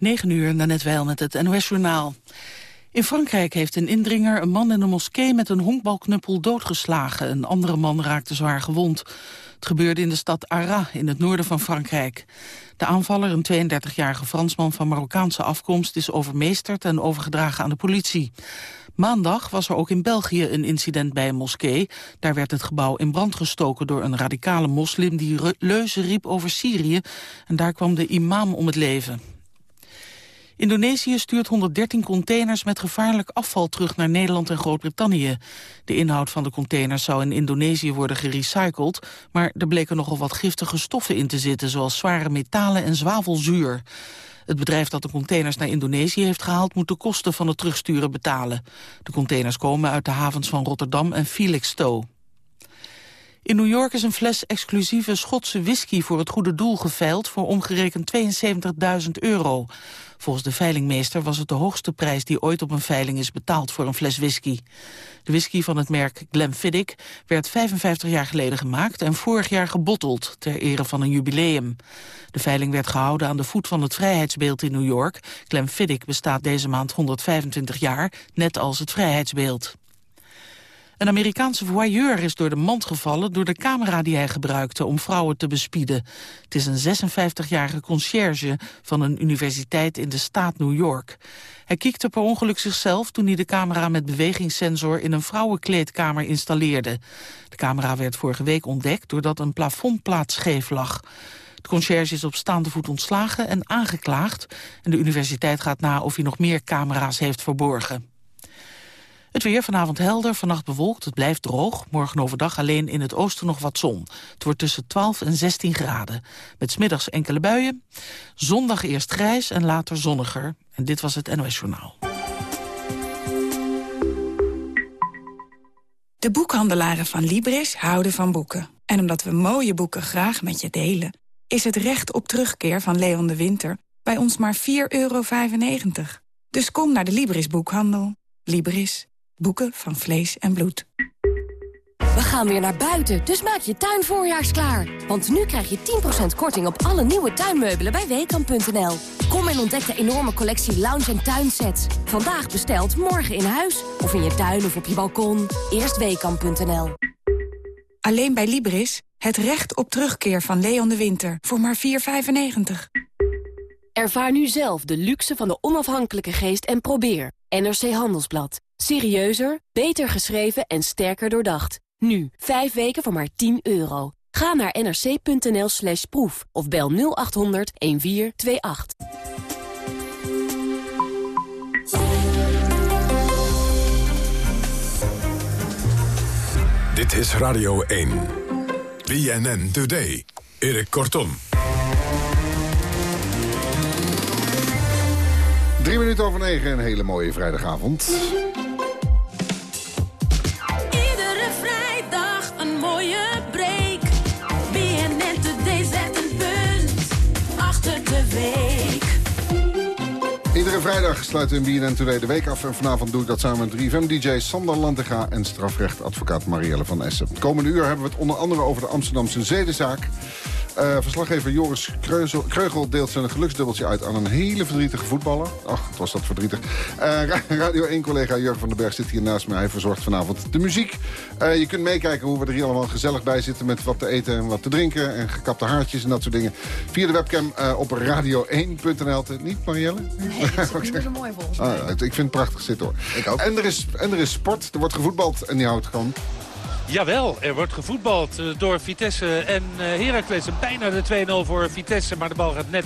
9 uur, net wel met het NOS-journaal. In Frankrijk heeft een indringer een man in een moskee met een honkbalknuppel doodgeslagen. Een andere man raakte zwaar gewond. Het gebeurde in de stad Arras in het noorden van Frankrijk. De aanvaller, een 32-jarige Fransman van Marokkaanse afkomst, is overmeesterd en overgedragen aan de politie. Maandag was er ook in België een incident bij een moskee. Daar werd het gebouw in brand gestoken door een radicale moslim die leuzen riep over Syrië. En daar kwam de imam om het leven. Indonesië stuurt 113 containers met gevaarlijk afval terug naar Nederland en Groot-Brittannië. De inhoud van de containers zou in Indonesië worden gerecycled, maar er bleken nogal wat giftige stoffen in te zitten, zoals zware metalen en zwavelzuur. Het bedrijf dat de containers naar Indonesië heeft gehaald... moet de kosten van het terugsturen betalen. De containers komen uit de havens van Rotterdam en Felixstowe. In New York is een fles exclusieve Schotse whisky voor het goede doel geveild voor omgerekend 72.000 euro. Volgens de veilingmeester was het de hoogste prijs die ooit op een veiling is betaald voor een fles whisky. De whisky van het merk Glenfiddich werd 55 jaar geleden gemaakt en vorig jaar gebotteld ter ere van een jubileum. De veiling werd gehouden aan de voet van het vrijheidsbeeld in New York. Glenfiddich bestaat deze maand 125 jaar, net als het vrijheidsbeeld. Een Amerikaanse voyeur is door de mand gevallen door de camera die hij gebruikte om vrouwen te bespieden. Het is een 56-jarige conciërge van een universiteit in de staat New York. Hij kiekte per ongeluk zichzelf toen hij de camera met bewegingssensor in een vrouwenkleedkamer installeerde. De camera werd vorige week ontdekt doordat een plafondplaat scheef lag. De conciërge is op staande voet ontslagen en aangeklaagd. En de universiteit gaat na of hij nog meer camera's heeft verborgen. Het weer vanavond helder, vannacht bewolkt, het blijft droog. Morgen overdag alleen in het oosten nog wat zon. Het wordt tussen 12 en 16 graden. Met smiddags enkele buien. Zondag eerst grijs en later zonniger. En dit was het NOS Journaal. De boekhandelaren van Libris houden van boeken. En omdat we mooie boeken graag met je delen... is het recht op terugkeer van Leon de Winter bij ons maar 4,95 euro. Dus kom naar de Libris boekhandel. Libris. Boeken van vlees en bloed. We gaan weer naar buiten, dus maak je tuin voorjaarsklaar. Want nu krijg je 10% korting op alle nieuwe tuinmeubelen bij Weekamp.nl. Kom en ontdek de enorme collectie lounge- en tuinsets. Vandaag besteld, morgen in huis. Of in je tuin of op je balkon. Eerst Weekamp.nl. Alleen bij Libris, het recht op terugkeer van Leon de Winter. Voor maar 4,95. Ervaar nu zelf de luxe van de onafhankelijke geest en probeer. NRC Handelsblad. Serieuzer, beter geschreven en sterker doordacht. Nu, 5 weken voor maar 10 euro. Ga naar nrc.nl slash proef of bel 0800 1428. Dit is Radio 1. BNN Today. Erik Kortom. Drie minuten over negen, een hele mooie vrijdagavond. Vrijdag een mooie break. BNN Today zet een punt achter de week. Iedere vrijdag sluiten we in BNN Today de week af. En vanavond doe ik dat samen met 3FM-dj Sander Lantega... en strafrechtadvocaat Marielle van Essen. Het komende uur hebben we het onder andere over de Amsterdamse zedenzaak... Uh, verslaggever Joris Kreuzel, Kreugel deelt zijn geluksdubbeltje uit aan een hele verdrietige voetballer. Ach, het was dat verdrietig. Uh, Radio 1-collega Jurgen van den Berg zit hier naast me. Hij verzorgt vanavond de muziek. Uh, je kunt meekijken hoe we er hier allemaal gezellig bij zitten... met wat te eten en wat te drinken en gekapte haartjes en dat soort dingen. Via de webcam op radio1.nl. Niet, Marielle? Nee, het is er mooi volgens ah, ik vind het prachtig zitten hoor. Ik ook. En er, is, en er is sport, er wordt gevoetbald en die houdt gewoon Jawel, er wordt gevoetbald eh, door Vitesse en uh, Heracles. Bijna de 2-0 voor Vitesse, maar de bal gaat net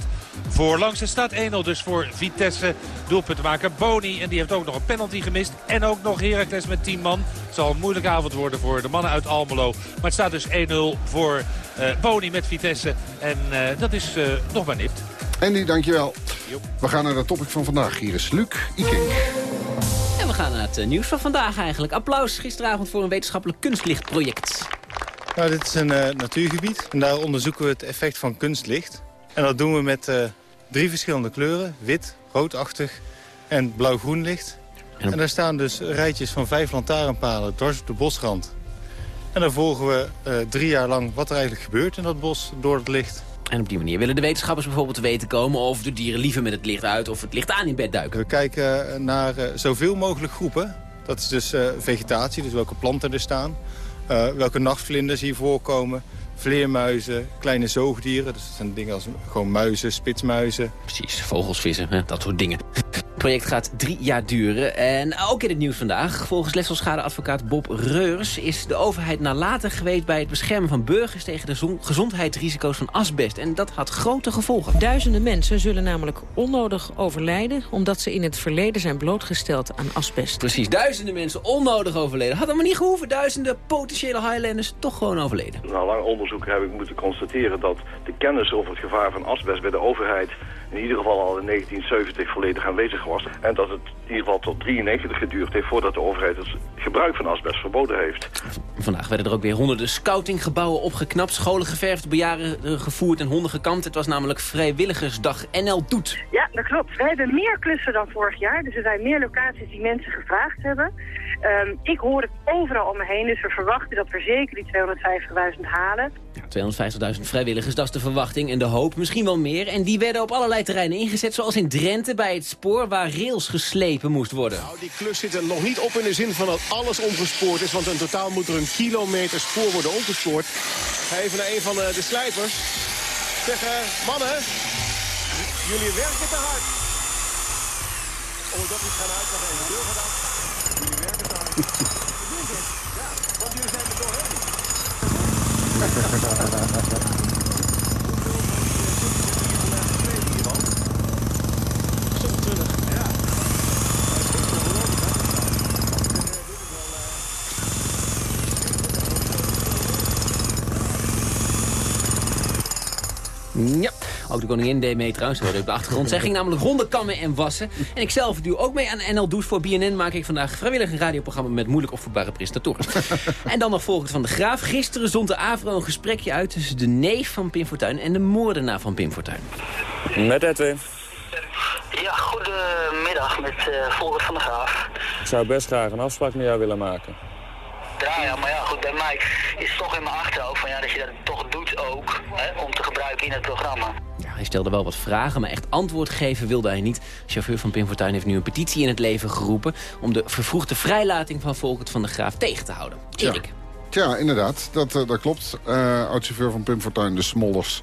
voorlangs. Het staat 1-0 dus voor Vitesse. Doelpunt maken Boni en die heeft ook nog een penalty gemist. En ook nog Heracles met 10 man. Het zal een moeilijke avond worden voor de mannen uit Almelo. Maar het staat dus 1-0 voor uh, Boni met Vitesse. En dat is nog maar nipt. Andy, dankjewel. We gaan naar de topic van vandaag. Hier is Luc Iking. En we gaan naar het eh, nieuws van vandaag eigenlijk. Applaus gisteravond voor een wetenschappelijk kunstlichtproject. Nou, dit is een uh, natuurgebied en daar onderzoeken we het effect van kunstlicht. En dat doen we met uh, drie verschillende kleuren. Wit, roodachtig en blauw-groen licht. En, en daar staan dus rijtjes van vijf lantaarnpalen dwars op de bosrand. En dan volgen we uh, drie jaar lang wat er eigenlijk gebeurt in dat bos door het licht. En op die manier willen de wetenschappers bijvoorbeeld te weten komen... of de dieren liever met het licht uit of het licht aan in bed duiken. We kijken naar uh, zoveel mogelijk groepen. Dat is dus uh, vegetatie, dus welke planten er staan. Welke nachtvlinders hier voorkomen. Vleermuizen, kleine zoogdieren. Dus dat zijn dingen als gewoon muizen, spitsmuizen. Precies, vogels, vissen, hè, dat soort dingen. Het project gaat drie jaar duren. En ook in het nieuws vandaag. Volgens letselschadeadvocaat Bob Reurs is de overheid nalatig geweest... bij het beschermen van burgers tegen de gezondheidsrisico's van asbest. En dat had grote gevolgen. Duizenden mensen zullen namelijk onnodig overlijden... omdat ze in het verleden zijn blootgesteld aan asbest. Precies, duizenden mensen onnodig overleden. Had allemaal niet gehoeven. Duizenden potentiële Highlanders toch gewoon overleden. Na lang onderzoek heb ik moeten constateren dat de kennis over het gevaar van asbest bij de overheid in ieder geval al in 1970 volledig aanwezig was. En dat het in ieder geval tot 93 geduurd heeft voordat de overheid het gebruik van asbest verboden heeft. Vandaag werden er ook weer honderden scoutinggebouwen opgeknapt, scholen geverfd, bejaren gevoerd en honden gekamd. Het was namelijk Vrijwilligersdag NL Doet. Ja, dat klopt. We hebben meer klussen dan vorig jaar, dus er zijn meer locaties die mensen gevraagd hebben. Um, ik hoor het overal om me heen, dus we verwachten dat we zeker die 250.000 halen. Ja, 250.000 vrijwilligers, dat is de verwachting en de hoop, misschien wel meer. En die werden op allerlei terreinen ingezet, zoals in Drenthe bij het spoor waar rails geslepen moest worden. Nou, die klus zit er nog niet op in de zin van dat alles omgespoord is, want in totaal moet er een kilometer spoor worden omgespoord. Ga even naar een van de, de slijpers. Zeggen, mannen, jullie werken te hard. Om het dat niet gaan uitleggen en de deur gaat af. Jullie werken te hard. Ja, ook de koningin deed mee trouwens, hoorde op de achtergrond. Zij ging namelijk ronden kammen en wassen. En ik zelf doe ook mee aan NL Doet. Voor BNN maak ik vandaag vrijwillig een radioprogramma met moeilijk opvoedbare presentatoren. en dan nog volgens van de Graaf. Gisteren zond de AVRO een gesprekje uit tussen de neef van Pim Fortuyn en de moordenaar van Pim Fortuyn. Met Edwin. Ja, goedemiddag met uh, van de Graaf. Ik zou best graag een afspraak met jou willen maken. Ja, ja, maar ja, goed, bij mij is het toch in mijn achterhoofd van ja, dat je dat toch doet ook, hè, om te gebruiken in het programma. Hij stelde wel wat vragen, maar echt antwoord geven wilde hij niet. De chauffeur van Pim Fortuyn heeft nu een petitie in het leven geroepen... om de vervroegde vrijlating van Volkert van de Graaf tegen te houden. Erik. Ja, inderdaad. Dat, uh, dat klopt. Uh, Oud-chauffeur van Pim Fortuyn, de Smollers.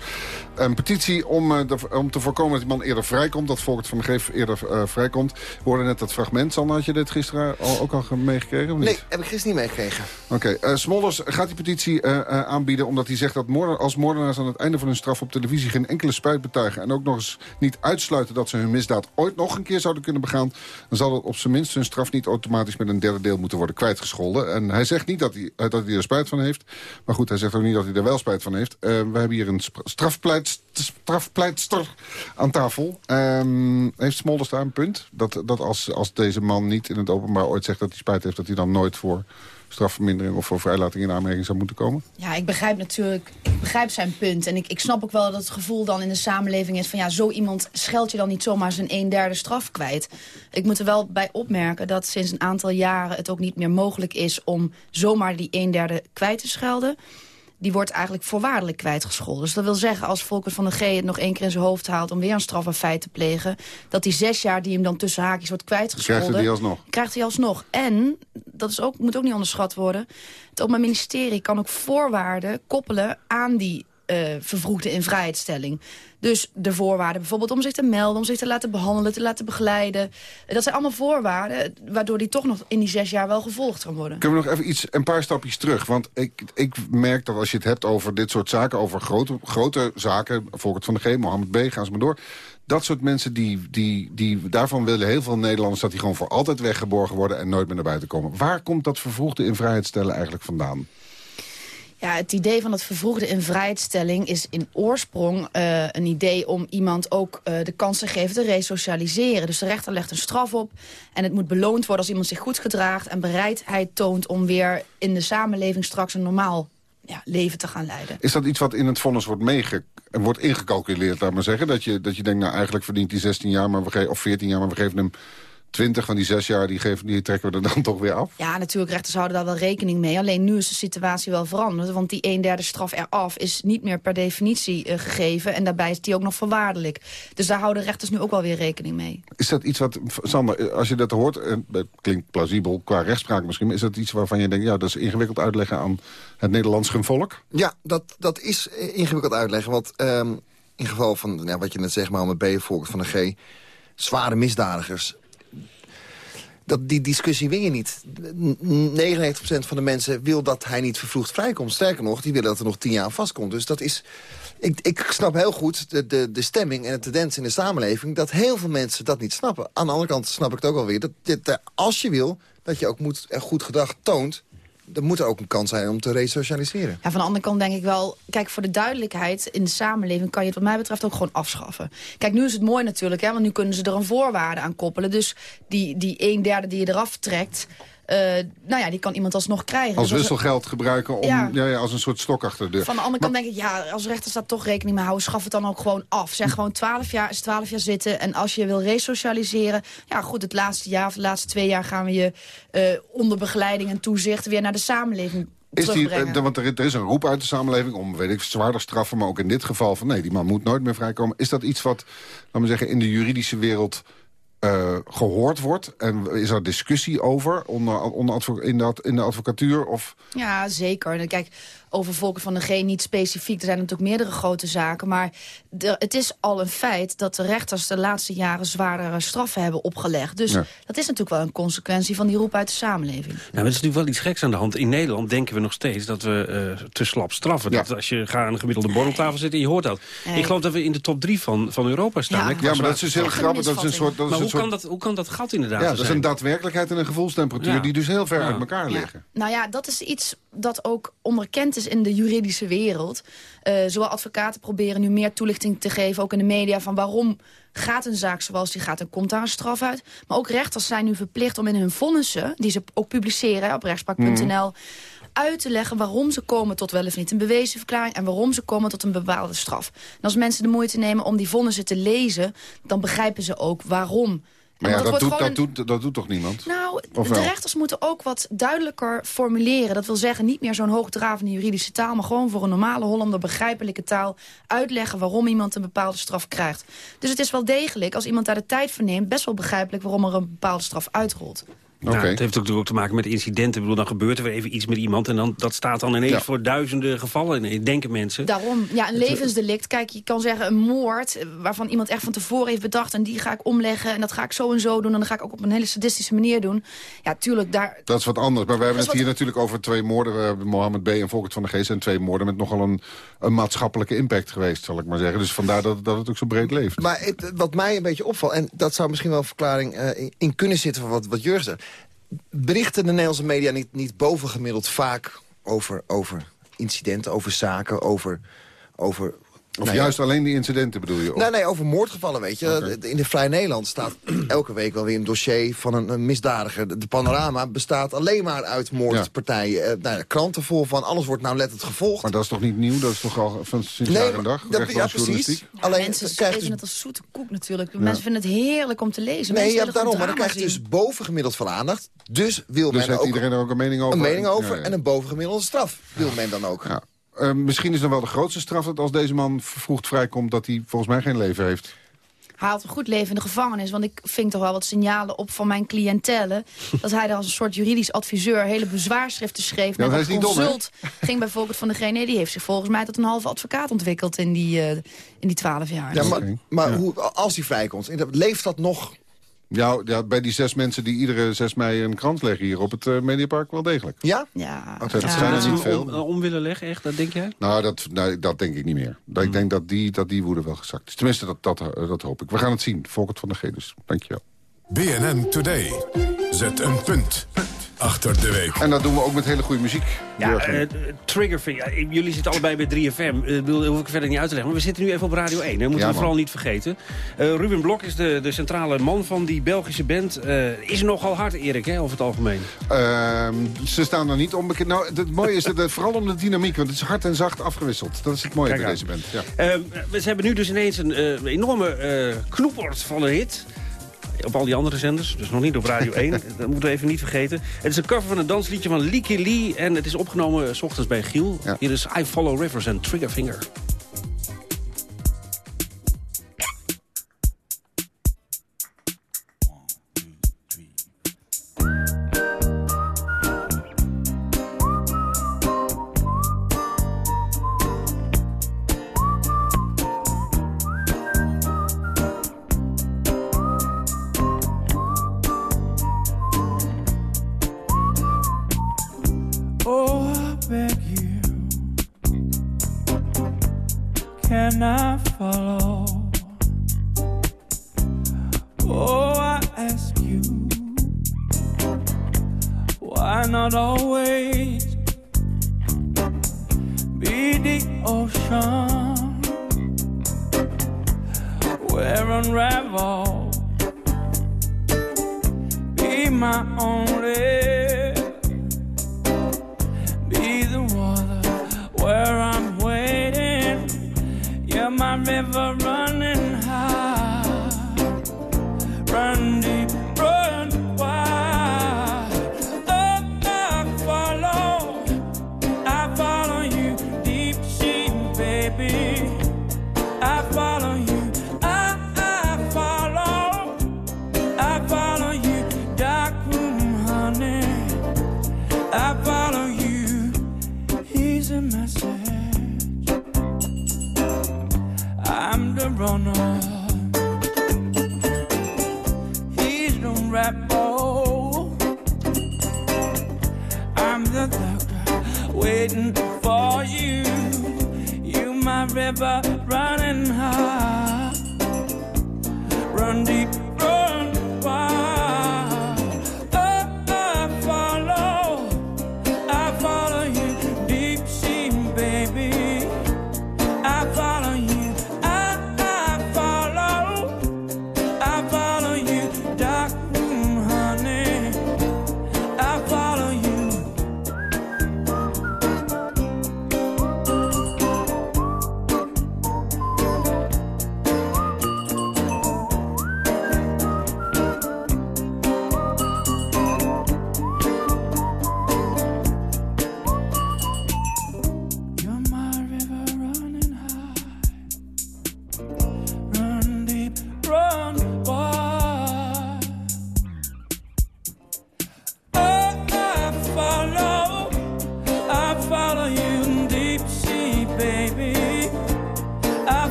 Een petitie om, uh, de, om te voorkomen dat die man eerder vrijkomt. Dat Volkert van de Geef eerder vrijkomt. We hoorden net dat fragment. Sander, had je dit gisteren al, ook al meegekregen? Nee, heb ik gisteren niet meegekregen. Oké. Okay. Smollers gaat die petitie aanbieden omdat hij zegt dat moorden, als moordenaars aan het einde van hun straf op televisie geen enkele spijt betuigen. En ook nog eens niet uitsluiten dat ze hun misdaad ooit nog een keer zouden kunnen begaan. Dan zal het op zijn minst hun straf niet automatisch met een derde deel moeten worden kwijtgescholden. En hij zegt niet dat hij, dat hij spijt van heeft. Maar goed, hij zegt ook niet dat hij er wel spijt van heeft. Uh, we hebben hier een strafpleit, strafpleitster aan tafel. Um, heeft Smolders daar een punt? Dat, dat als, als deze man niet in het openbaar ooit zegt dat hij spijt heeft... dat hij dan nooit voor strafvermindering of voor vrijlating in aanmerking zou moeten komen? Ja, ik begrijp natuurlijk ik begrijp zijn punt. En ik, ik snap ook wel dat het gevoel dan in de samenleving is van... ja, zo iemand scheldt je dan niet zomaar zijn een derde straf kwijt. Ik moet er wel bij opmerken dat sinds een aantal jaren het ook niet meer mogelijk is... om zomaar die een derde kwijt te schelden die wordt eigenlijk voorwaardelijk kwijtgescholden. Dus dat wil zeggen, als Volker van de G het nog één keer in zijn hoofd haalt... om weer een strafafeit te plegen... dat die zes jaar die hem dan tussen haakjes wordt kwijtgescholden... Krijgt hij alsnog? Krijgt hij alsnog. En, dat is ook, moet ook niet onderschat worden... het Openbaar Ministerie kan ook voorwaarden koppelen aan die uh, vervroegde invrijheidstelling. Dus de voorwaarden bijvoorbeeld om zich te melden, om zich te laten behandelen, te laten begeleiden. Dat zijn allemaal voorwaarden waardoor die toch nog in die zes jaar wel gevolgd kan worden. Kunnen we nog even iets, een paar stapjes terug? Want ik, ik merk dat als je het hebt over dit soort zaken, over grote, grote zaken, Volkert van de G, Mohammed B, gaan ze maar door dat soort mensen, die, die, die, daarvan willen heel veel Nederlanders... dat die gewoon voor altijd weggeborgen worden en nooit meer naar buiten komen. Waar komt dat vervroegde in vrijheid stellen eigenlijk vandaan? Ja, het idee van het vervroegde invrijheidstelling is in oorsprong uh, een idee om iemand ook uh, de kans te geven te resocialiseren. Dus de rechter legt een straf op en het moet beloond worden als iemand zich goed gedraagt en bereidheid toont om weer in de samenleving straks een normaal ja, leven te gaan leiden. Is dat iets wat in het vonnis wordt, meege wordt ingecalculeerd, laat maar zeggen? Dat je, dat je denkt, nou eigenlijk verdient hij 16 jaar maar we of 14 jaar, maar we geven hem 20 van die zes jaar, die, geven, die trekken we er dan toch weer af? Ja, natuurlijk, rechters houden daar wel rekening mee. Alleen nu is de situatie wel veranderd. Want die een derde straf eraf is niet meer per definitie eh, gegeven. En daarbij is die ook nog voorwaardelijk. Dus daar houden rechters nu ook wel weer rekening mee. Is dat iets wat, Sander, als je dat hoort, en het klinkt plausibel qua rechtspraak misschien... maar is dat iets waarvan je denkt, ja, dat is ingewikkeld uitleggen aan het Nederlands volk? Ja, dat, dat is eh, ingewikkeld uitleggen. Want ehm, in geval van ja, wat je net zegt, maar met B, volk van de G... zware misdadigers dat, die discussie win je niet. 99% van de mensen wil dat hij niet vervroegd vrijkomt. Sterker nog, die willen dat er nog tien jaar vastkomt. Dus dat is... Ik, ik snap heel goed de, de, de stemming en de tendens in de samenleving... dat heel veel mensen dat niet snappen. Aan de andere kant snap ik het ook alweer. Dat, dit, als je wil, dat je ook moet, goed gedrag toont er moet ook een kans zijn om te resocialiseren. Ja, van de andere kant denk ik wel... Kijk, voor de duidelijkheid in de samenleving... kan je het wat mij betreft ook gewoon afschaffen. Kijk, nu is het mooi natuurlijk, hè, want nu kunnen ze er een voorwaarde aan koppelen. Dus die, die een derde die je eraf trekt... Uh, nou ja, die kan iemand alsnog krijgen. Als dus wisselgeld gebruiken om, ja. Ja, als een soort stok achter de deur. Van de andere kant denk ik, ja, als rechters daar toch rekening mee houden... schaf het dan ook gewoon af. Zeg gewoon 12 jaar is 12 jaar zitten. En als je wil resocialiseren... ja goed, het laatste jaar of de laatste twee jaar gaan we je... Uh, onder begeleiding en toezicht weer naar de samenleving is die, uh, want er, er, is een roep uit de samenleving om, weet ik, zwaarder straffen... maar ook in dit geval van, nee, die man moet nooit meer vrijkomen. Is dat iets wat, laten we zeggen, in de juridische wereld uh, gehoord wordt? En is er discussie over onder, onder in, de, in de advocatuur? Of... Ja, zeker. Kijk, over Volker van de G niet specifiek. Er zijn natuurlijk meerdere grote zaken. Maar de, het is al een feit dat de rechters de laatste jaren zwaardere straffen hebben opgelegd. Dus dat is natuurlijk wel een consequentie van die roep uit de samenleving. Nou, maar er is natuurlijk wel iets geks aan de hand. In Nederland denken we nog steeds dat we uh, te slap straffen. Dat als je gaat aan een gemiddelde borreltafel zit en je hoort dat. Ik geloof dat we in de top drie van, van Europa staan. Ja, ja maar dat is dus heel grappig. Dat is een soort, dat maar is hoe, soort... kan dat, hoe kan dat gat inderdaad Ja, dat is een daadwerkelijkheid en een gevoelstemperatuur... die dus heel ver uit elkaar liggen. Nou ja, dat is iets dat ook onderkend is in de juridische wereld. Uh, zowel advocaten proberen nu meer toelichting te geven, ook in de media... van waarom gaat een zaak zoals die gaat en komt daar een straf uit. Maar ook rechters zijn nu verplicht om in hun vonnissen... die ze ook publiceren op rechtspraak.nl... Mm. uit te leggen waarom ze komen tot wel of niet een bewezen verklaring... en waarom ze komen tot een bepaalde straf. En als mensen de moeite nemen om die vonnissen te lezen... dan begrijpen ze ook waarom maar ja, dat, doet, dat, doet, dat doet toch niemand? Nou, de rechters moeten ook wat duidelijker formuleren. Dat wil zeggen, niet meer zo'n hoogdravende juridische taal... maar gewoon voor een normale Hollander begrijpelijke taal... uitleggen waarom iemand een bepaalde straf krijgt. Dus het is wel degelijk, als iemand daar de tijd voor neemt... best wel begrijpelijk waarom er een bepaalde straf uitrolt. Nou, het heeft ook, ook te maken met incidenten. Ik bedoel, dan gebeurt er weer even iets met iemand... en dan, dat staat dan ineens voor duizenden gevallen, denken mensen. Daarom, ja, een levensdelict. Kijk, je kan zeggen een moord... Eh, waarvan iemand echt van tevoren heeft bedacht... en die ga ik omleggen en dat ga ik zo en zo doen... en dat ga ik ook op een hele sadistische manier doen. Ja, tuurlijk, daar... Dat is wat anders, maar we hebben het hier natuurlijk over twee moorden. We hebben Mohammed B. en Volkert van de Geest... en twee moorden met nogal een, een maatschappelijke impact geweest, zal ik maar zeggen. Dus vandaar dat, dat het ook zo breed leeft. Maar het, wat mij een beetje opvalt... en dat zou misschien wel een verklaring uh, in kunnen zitten... van wat, wat Jurgen zegt berichten de Nederlandse media niet, niet bovengemiddeld vaak over, over incidenten, over zaken, over, over of nou juist alleen die incidenten bedoel je? Nee, nee, over moordgevallen, weet je. In de Vrij Nederland staat elke week wel weer een dossier van een, een misdadiger. De panorama bestaat alleen maar uit moordpartijen. Ja. Uh, nou, kranten vol van, alles wordt nou letterlijk gevolgd. Maar dat is toch niet nieuw? Dat is toch al van sinds nee, jaar en dag? Dat, ja, precies. alleen, mensen krijgt dus... het als zoete koek natuurlijk. Mensen vinden het heerlijk om te lezen. Nee, ja, daarom. Maar dan krijg je dus bovengemiddeld veel aandacht. Dus wil dus men ook... iedereen er ook een mening over? Een mening over en een bovengemiddelde straf wil men dan ook. Ja. Uh, misschien is dan wel de grootste straf dat als deze man vervroegd vrijkomt... dat hij volgens mij geen leven heeft. Hij had een goed leven in de gevangenis. Want ik ving toch wel wat signalen op van mijn cliëntelen. dat hij daar als een soort juridisch adviseur hele bezwaarschriften schreef. Ja, met een consult dom, ging bijvoorbeeld van degene... die heeft zich volgens mij tot een halve advocaat ontwikkeld in die, uh, in die twaalf jaar. Ja, maar, maar Hoe, als hij vrijkomt, leeft dat nog ja, ja, bij die zes mensen die iedere 6 mei een krant leggen hier op het uh, Mediapark wel degelijk. Ja? Ja. Oh, dat zijn er niet veel. Om, om, willen leggen, echt, dat denk jij? Nou, dat, nou, dat denk ik niet meer. Dat, Ik hmm. denk dat die, dat die woede wel gezakt is. Tenminste, dat, dat, eh, dat hoop ik. We gaan het zien. Volkert van de G dus. Dankjewel. BNN Today. Zet een punt achter de week. En dat doen we ook met hele goede muziek. Ja, uh, Triggerfinger. jullie zitten allebei bij 3FM. Uh, dat hoef ik verder niet uit te leggen. Maar we zitten nu even op Radio 1. Dat moeten we vooral niet vergeten. Uh, Ruben Blok is de, de centrale man van die Belgische band. Uh, is nogal hard, Erik, hè, over het algemeen. Ehm, ze staan er niet onbekend. Nou, het mooie is dat, vooral om de dynamiek. Want het is hard en zacht afgewisseld. Dat is het mooie van deze band. Ja. we hebben nu dus ineens een enorme knoepert van een hit Op al die andere zenders, dus nog niet op Radio 1. dat moeten we even niet vergeten. Het is een cover van een dansliedje van Leaky Lee. En het is opgenomen s ochtends bij Giel. Hier is I Follow Rivers en Triggerfinger.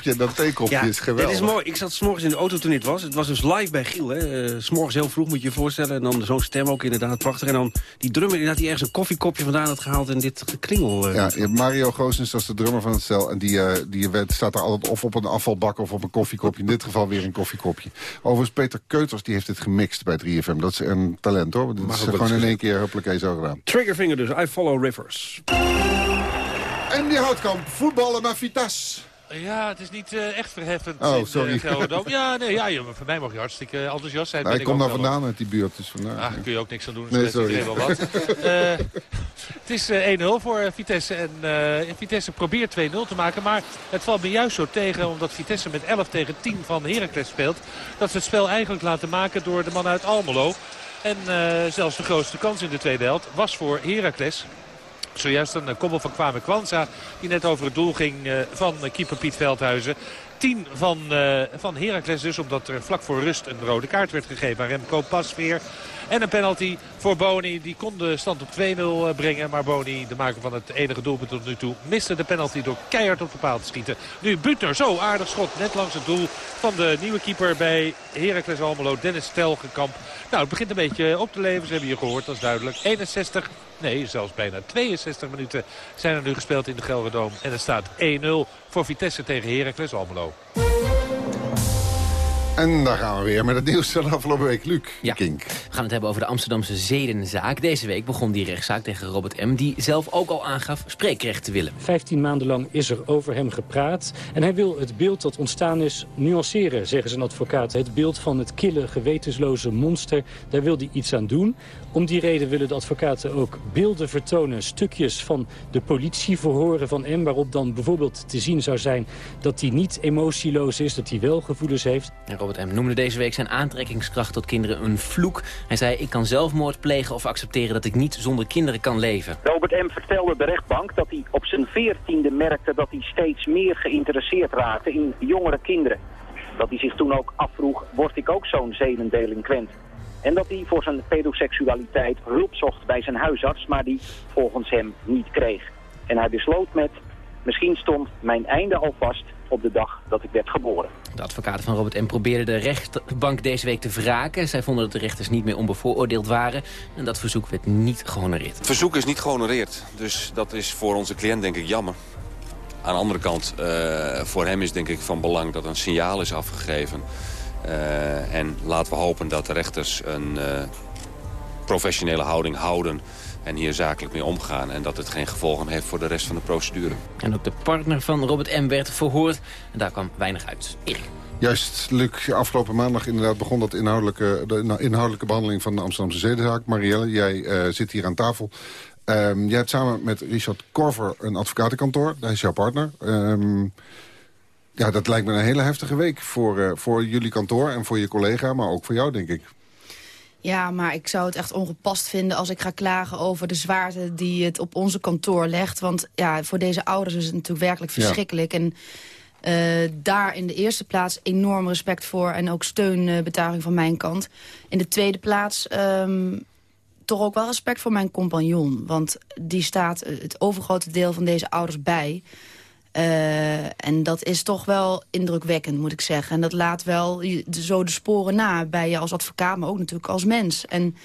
En dat theekopje is geweldig. Dit is mooi. Ik zat s'morgens in de auto toen dit was. Het was dus live bij Giel. Hè. Uh, s'morgens heel vroeg moet je je voorstellen. En dan zo'n stem ook inderdaad prachtig. En dan die drummer inderdaad die ergens een koffiekopje vandaan had gehaald. En dit gekringel. Uh, Ja, je hebt Mario Goossens, dat is de drummer van het stel. En die, eh, die werd, staat er altijd of op een afvalbak of op een koffiekopje. In dit geval weer een koffiekopje. Overigens, Peter Keuters die heeft het gemixt bij 3FM. Dat is een talent hoor. Dat Mag is gewoon in één keer huppelakee zo gedaan. Triggerfinger dus. I follow rivers. En die houtkamp, voetballen naar Vitesse. Ja, het is niet eh, echt verheffend Oh, in sorry. eh, Gelderdoom. Ja, nee, ja, je- voor mij mag je hartstikke enthousiast zijn. Nou, ik kom daar wel, vandaan uit die buurt. Dus vandaar. Ah, daar kun je ook niks aan doen. Nee, dus weet sorry. wel wat. Eh, het is eh, 1-0 voor Vitesse. En Vitesse probeert 2-0 te maken. Maar het valt me juist zo tegen. Omdat Vitesse met 11 tegen 10 van Heracles speelt. Dat ze het spel eigenlijk laten maken door de man uit Almelo. En zelfs de grootste kans in de tweede helft was voor Heracles. Zojuist een eh, kobbel van Kwame Kwanza die net over het doel ging eh, van eh, keeper Piet Veldhuizen. 10 van, eh van Heracles dus, omdat er vlak voor rust een rode kaart werd gegeven aan Remco Pasveer. En een penalty voor Boni. Die kon de stand op 2-0 brengen. Maar Boni, de maker van het enige doelpunt tot nu toe, miste de penalty door keihard op de paal te schieten. Nu Butner, zo aardig schot, net langs het doel van de nieuwe keeper bij Heracles Almelo, Dennis Stelgekamp. Nou, het begint een beetje op te leven, ze hebben hier gehoord, dat is duidelijk. 61, nee, zelfs bijna 62 minuten zijn er nu gespeeld in de Gelderdoom. En het staat 1-0 voor Vitesse tegen Heracles Almelo. En daar gaan we weer met het nieuws van de afgelopen week. Luc Ja. Kink. We gaan het hebben over de Amsterdamse zedenzaak. Deze week begon die rechtszaak tegen Robert M. Die zelf ook al aangaf spreekrecht te willen. 15 maanden lang is er over hem gepraat. En hij wil het beeld dat ontstaan is nuanceren, zeggen zijn advocaat. Het beeld van het kille, gewetensloze monster, daar wil hij iets aan doen. Om die reden willen de advocaten ook beelden vertonen, stukjes van de politieverhoren van M... waarop dan bijvoorbeeld te zien zou zijn dat hij niet emotieloos is, dat hij wel gevoelens heeft. En Robert M. noemde deze week zijn aantrekkingskracht tot kinderen een vloek. Hij zei, ik kan zelfmoord plegen of accepteren dat ik niet zonder kinderen kan leven. Robert M. vertelde de rechtbank dat hij op zijn veertiende merkte dat hij steeds meer geïnteresseerd raakte in jongere kinderen. Dat hij zich toen ook afvroeg, word ik ook zo'n zedendelinquent? En dat hij voor zijn pedoseksualiteit hulp zocht bij zijn huisarts, maar die volgens hem niet kreeg. En hij besloot met, misschien stond mijn einde al vast op de dag dat ik werd geboren. De advocaten van Robert M. probeerden de rechtbank deze week te wraken. Zij vonden dat de rechters niet meer onbevooroordeeld waren. En dat verzoek werd niet gehonoreerd. Het verzoek is niet gehonoreerd. Dus dat is voor onze cliënt denk ik jammer. Aan de andere kant, eh, voor hem is denk ik van belang dat een signaal is afgegeven. Eh, en laten we hopen dat de rechters een eh, professionele houding houden... en hier zakelijk mee omgaan. En dat het geen gevolgen heeft voor de rest van de procedure. En ook de partner van Robert M. werd verhoord. En daar kwam weinig uit. Erik. Juist, Luc, afgelopen maandag inderdaad begon dat inhoudelijke, de inhoudelijke behandeling van de Amsterdamse zedenzaak. Marielle, jij eh, zit hier aan tafel. Ehm, jij hebt samen met Richard Korver een advocatenkantoor. Hij is jouw partner. Ehm, ja, dat lijkt me een hele heftige week voor, eh, voor jullie kantoor en voor je collega, maar ook voor jou, denk ik. Ja, maar ik zou het echt ongepast vinden als ik ga klagen over de zwaarte die het op onze kantoor legt. Want ja, voor deze ouders is het natuurlijk werkelijk Ja. verschrikkelijk. En eh, daar in de eerste plaats enorm respect voor en ook steunbetuiging van mijn kant. In de tweede plaats ehm, toch ook wel respect voor mijn compagnon. Want die staat eh, het overgrote deel van deze ouders bij. Eh, en dat is toch wel indrukwekkend, moet ik zeggen. En dat laat wel zo de sporen na bij je als advocaat, maar ook natuurlijk als mens. En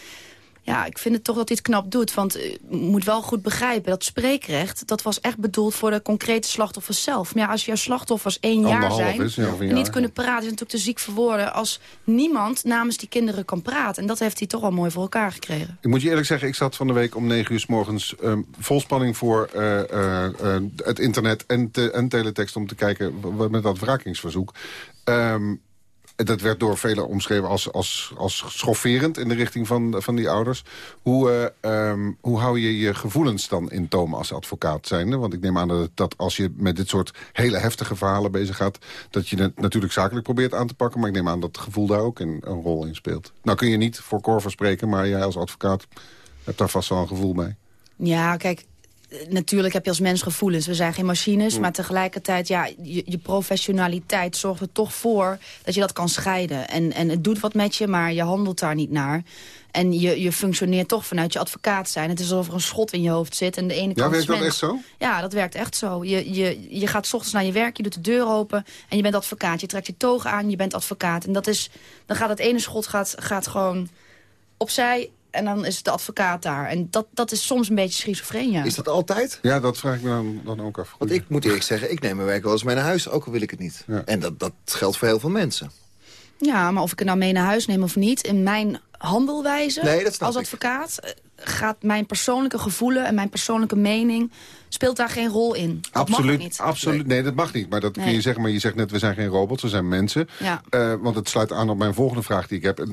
ja, ik vind het toch dat hij het knap doet. Want eh, je moet wel goed begrijpen, dat spreekrecht... dat was echt bedoeld voor de concrete slachtoffers zelf. Maar ja, als jouw slachtoffers één jaar zijn... is, ja, en niet kunnen praten, is natuurlijk te ziek voor woorden... als niemand namens die kinderen kan praten. En dat heeft hij toch wel mooi voor elkaar gekregen. Ik moet je eerlijk zeggen, ik zat van de week om 9 uur s morgens ehm, vol spanning voor eh, eh, het internet en, te, en teletext om te kijken met dat wrakingsverzoek. Ehm, dat werd door velen omschreven als, als, als schofferend in de richting van, van die ouders. Hoe, eh, ehm, hoe hou je je gevoelens dan in toom als advocaat zijnde? Want ik neem aan dat, dat als je met dit soort hele heftige verhalen bezig gaat... dat je het natuurlijk zakelijk probeert aan te pakken. Maar ik neem aan dat het gevoel daar ook een, een rol in speelt. Nou kun je niet voor Corver spreken, maar jij als advocaat hebt daar vast wel een gevoel mee. Ja, kijk, natuurlijk heb je als mens gevoelens. We zijn geen machines, Mm. maar tegelijkertijd... ja, je, je professionaliteit zorgt er toch voor dat je dat kan scheiden. En, en het doet wat met je, maar je handelt daar niet naar. En je, je functioneert toch vanuit je advocaat zijn. Het is alsof er een schot in je hoofd zit. En de ene Ja, kant werkt dat mens. echt zo? Ja, dat werkt echt zo. Je, je, je gaat 's ochtends naar je werk, je doet de deur open... en je bent advocaat. Je trekt je toga aan, je bent advocaat. En dat is, dan gaat het ene schot gaat, gaat gewoon opzij... en dan is de advocaat daar. En dat, dat is soms een beetje schizofreen, ja. Is dat altijd? Ja, dat vraag ik me dan, dan ook af. Want ik moet eerlijk zeggen, ik neem mijn werk wel eens mee naar huis, ook al wil ik het niet. En dat, dat geldt voor heel veel mensen. Ja, maar of ik het nou mee naar huis neem of niet... in mijn handelwijze Nee, dat snap als advocaat... eh, gaat mijn persoonlijke gevoelen en mijn persoonlijke mening... speelt daar geen rol in. Dat Absoluut, niet. absoluut. Nee, dat mag niet. Maar dat kun je zeggen. Maar je zegt net, we zijn geen robots, we zijn mensen. Ja. Eh, want het sluit aan op mijn volgende vraag die ik heb. Eh,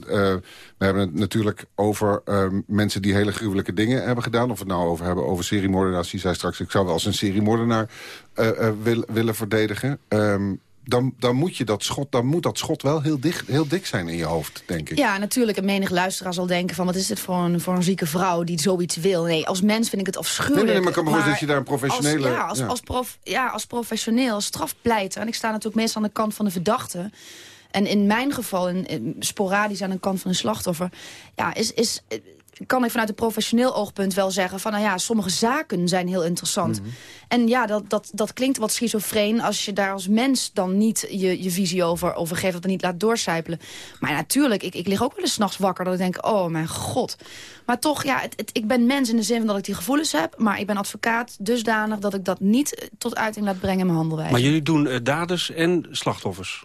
we hebben het natuurlijk over eh, mensen die hele gruwelijke dingen hebben gedaan. Of we het nou over hebben over seriemoordenaars. Die zei straks, ik zou wel als een seriemoordenaar wil- willen verdedigen. Ehm, dan, dan, moet je dat schot, dan moet dat schot wel heel, dicht, heel dik zijn in je hoofd, denk ik. Ja, natuurlijk. En menig luisteraar zal denken van... wat is dit voor een, voor een zieke vrouw die zoiets wil? Nee, als mens vind ik het afschuwelijk. Nee, nee, maar ik kan me dat je daar een professionele- Als, ja, als, ja. Als, prof, ja, als professioneel, als strafpleiter... en ik sta natuurlijk meestal aan de kant van de verdachte... en in mijn geval, in, in- sporadisch aan de kant van de slachtoffer... ja, is... is kan ik vanuit een professioneel oogpunt wel zeggen... van nou ja, sommige zaken zijn heel interessant. Mhm. En ja, dat, dat, dat klinkt wat schizofreen... als je daar als mens dan niet je, je visie over, over geeft... of het niet laat doorcijpelen. Maar natuurlijk, ik, ik lig ook wel eens 's nachts wakker... dat ik denk, oh mijn god. Maar toch, ja, het, het- ik ben mens in de zin van dat ik die gevoelens heb... maar ik ben advocaat dusdanig dat ik dat niet tot uiting laat brengen in mijn handelwijze. Maar jullie doen eh, daders en slachtoffers.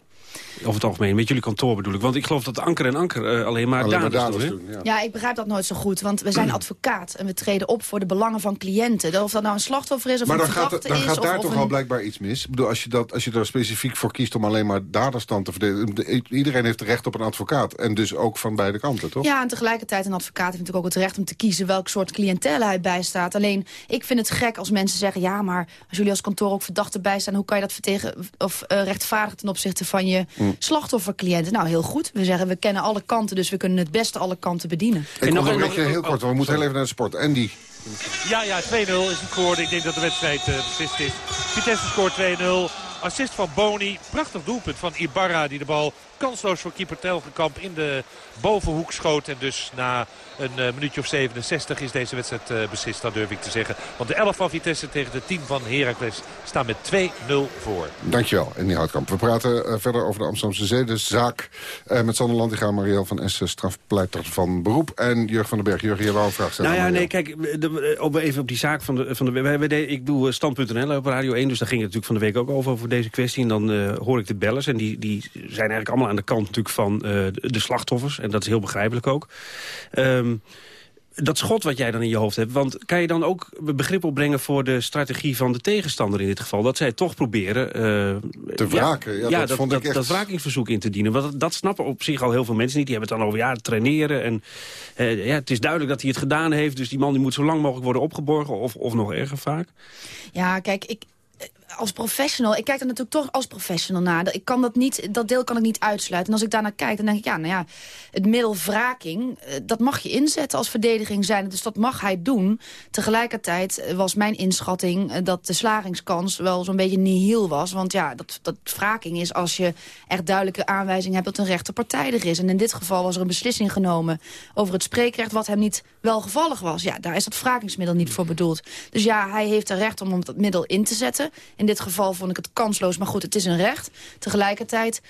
Over het algemeen. Met jullie kantoor bedoel ik. Want ik geloof dat Anker en Anker eh, alleen maar Alleen maar daders daders doen. hè? doen, ja. Ja, ik begrijp dat nooit zo goed. Want we zijn advocaat en we treden op voor de belangen van cliënten. Of dat nou een slachtoffer is of Maar een dan gaat, verdachte dan is. gaat of, daar of toch een... al blijkbaar iets mis. Ik bedoel, als je, dat, als je er specifiek voor kiest om alleen maar daderstand te verdedigen... de- Iedereen heeft recht op een advocaat. En dus ook van beide kanten, toch? Ja, en tegelijkertijd een advocaat heeft natuurlijk ook het recht om te kiezen welk soort cliëntele hij bijstaat. Alleen, ik vind het gek als mensen zeggen, ja, maar als jullie als kantoor ook verdachten bijstaan, hoe kan je dat vertegen of eh, rechtvaardigen ten opzichte van je Mm. Slachtoffercliënten? Nou, heel goed. We zeggen, we kennen alle kanten, dus we kunnen het beste alle kanten bedienen. Ik nog een beetje heel kort, want we moeten heel even naar de sport. Andy, Ja, ja, 2-0 is het geworden. Ik denk dat de wedstrijd eh, beslist is. Vitesse scoort 2-0. Assist van Boni. Prachtig doelpunt van Ibarra die de bal kansloos voor keeper Telgenkamp in de bovenhoek schoot. En dus na een eh, minuutje of 67 is deze wedstrijd eh, beslist, dat durf ik te zeggen. Want de 11 van Vitesse tegen de 10 van Heracles staan met 2-0 voor. dankjewel, Andy Houtkamp. We praten eh, verder over de Amsterdamse zedenzaak... eh met Sander Lantinga, Marielle van Essen, strafpleiter van beroep... en Jurgen van den Berg. Jurgen, je wou een vraag stellen. Nou ja, nee, kijk, de- op, even op die zaak van de... Van de wij, ik doe stand.nl op Radio 1, dus daar ging het natuurlijk van de week ook over, over deze kwestie. En dan eh, hoor ik de bellers en die, die zijn eigenlijk allemaal aan de kant natuurlijk van eh, de, slachtoffers. En dat is heel begrijpelijk ook. Ehm, dat schot wat jij dan in je hoofd hebt, want kan je dan ook begrip opbrengen voor de strategie van de tegenstander in dit geval? Dat zij toch proberen... eh, Te wraken, ja, dat dat, vond ik dat, echt- dat wrakingsverzoek in te dienen. Want dat, dat snappen op zich al heel veel mensen niet. Die hebben het dan over ja, traineren. En, eh, ja, het is duidelijk dat hij het gedaan heeft. Dus die man die moet zo lang mogelijk worden opgeborgen. Of, of nog erger vaak. Ja, kijk, ik, als professional, ik kijk er natuurlijk toch als professional naar. Ik kan dat, niet, dat deel kan ik niet uitsluiten. En als ik daarnaar kijk, dan denk ik, ja, nou ja, het middel wraking, eh, dat mag je inzetten als verdediging zijn. Dus dat mag hij doen. Tegelijkertijd eh, was mijn inschatting eh, dat de slagingskans wel zo'n beetje nihil was. Want ja, dat, dat wraking is als je echt duidelijke aanwijzing hebt dat een rechter partijdig is. En in dit geval was er een beslissing genomen over het spreekrecht wat hem niet welgevallig was. Ja, daar is dat wrakingsmiddel niet voor bedoeld. Dus ja, hij heeft er recht om dat middel in te zetten. In dit geval vond ik het kansloos, maar goed, het is een recht. Tegelijkertijd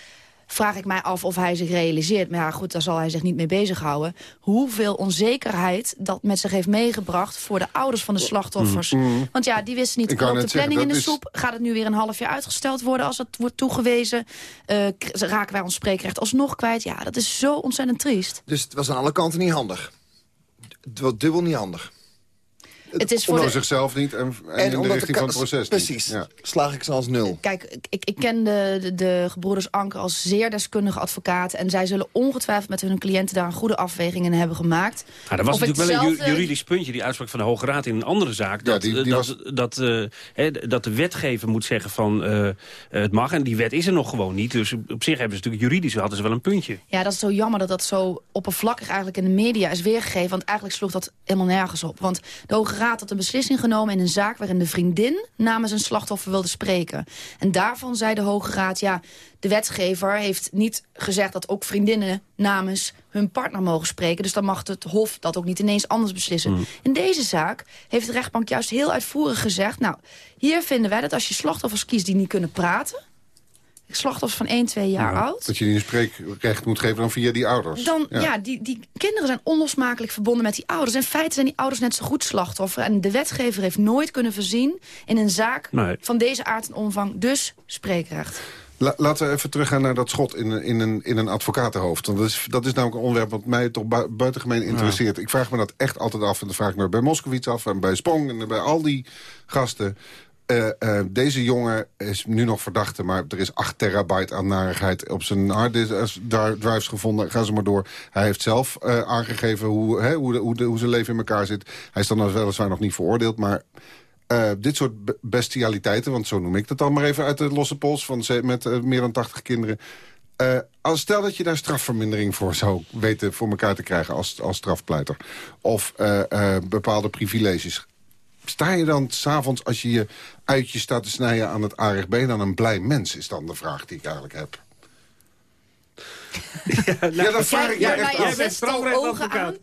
vraag ik mij af of hij zich realiseert... maar ja, goed, daar zal hij zich niet mee bezighouden... hoeveel onzekerheid dat met zich heeft meegebracht... voor de ouders van de slachtoffers. Mm. Want ja, die wisten niet, loopt de zeggen, planning in de is- soep? Gaat het nu weer een half jaar uitgesteld worden als het wordt toegewezen? Eh, k- raken wij ons spreekrecht alsnog kwijt? Ja, dat is zo ontzettend triest. Dus het was aan alle kanten niet handig. Het was dubbel niet handig. Het is voor Omdat de... zichzelf niet en, en, in de richting van het proces niet. Precies, Ja. slaag ik ze als nul. Kijk, ik, ik ken de, de, de gebroeders Anker als zeer deskundige advocaten... en zij zullen ongetwijfeld met hun cliënten daar een goede afweging in hebben gemaakt. Nou, dat was Of natuurlijk wel een juridisch puntje, die uitspraak van de Hoge Raad in een andere zaak. Dat, die- eh, die dat, dat, eh, hè, dat de wetgever moet zeggen van eh, het mag. En die wet is er nog gewoon niet. Dus op zich hebben ze natuurlijk juridisch hadden ze wel een puntje. Ja, dat is zo jammer dat dat zo oppervlakkig eigenlijk in de media is weergegeven. Want eigenlijk sloeg dat helemaal nergens op. Want de Hoge Raad had een beslissing genomen in een zaak... waarin de vriendin namens een slachtoffer wilde spreken. En daarvan zei de Hoge Raad... ja, de wetgever heeft niet gezegd dat ook vriendinnen namens hun partner mogen spreken. Dus dan mag het Hof dat ook niet ineens anders beslissen. In deze zaak heeft de rechtbank juist heel uitvoerig gezegd... nou, hier vinden wij dat als je slachtoffers kiest die niet kunnen praten... slachtoffers van 1, 2 jaar oud... Dat je die een spreekrecht moet geven dan via die ouders. Dan, ja, die, die kinderen zijn onlosmakelijk verbonden met die ouders. In feite zijn die ouders net zo goed slachtoffer. En de wetgever heeft nooit kunnen voorzien in een zaak Nee. van deze aard en omvang. Dus spreekrecht. La- laten we even teruggaan naar dat schot in, een- in, een, in een advocatenhoofd. Want dat is, dat is namelijk een onderwerp wat mij toch bui- buitengemeen interesseert. Ik vraag me dat echt altijd af. En dat vraag ik me bij Moskowitz af en bij Spong en bij al die gasten. Eh, eh, deze jongen is nu nog verdachte, maar er is 8 terabyte aan narigheid op zijn harddrives gevonden. Ga ze maar door. Hij heeft zelf eh, aangegeven hoe, hè, hoe, hoe, zijn leven in elkaar zit. Hij is dan weliswaar nog niet veroordeeld, maar eh, dit soort be- bestialiteiten, want zo noem ik dat dan maar even uit de losse pols... Van met eh, meer dan 80 kinderen. Eh, als stel dat je daar strafvermindering voor zou weten voor elkaar te krijgen als, als strafpleiter. Of eh, eh, bepaalde privileges. Sta je dan s'avonds als je je uitje staat te snijden aan het ARGB... dan een blij mens, is dan de vraag die ik eigenlijk heb. Ja, dat vraag ik je Ja, echt nou, je af. zet al ogen aan.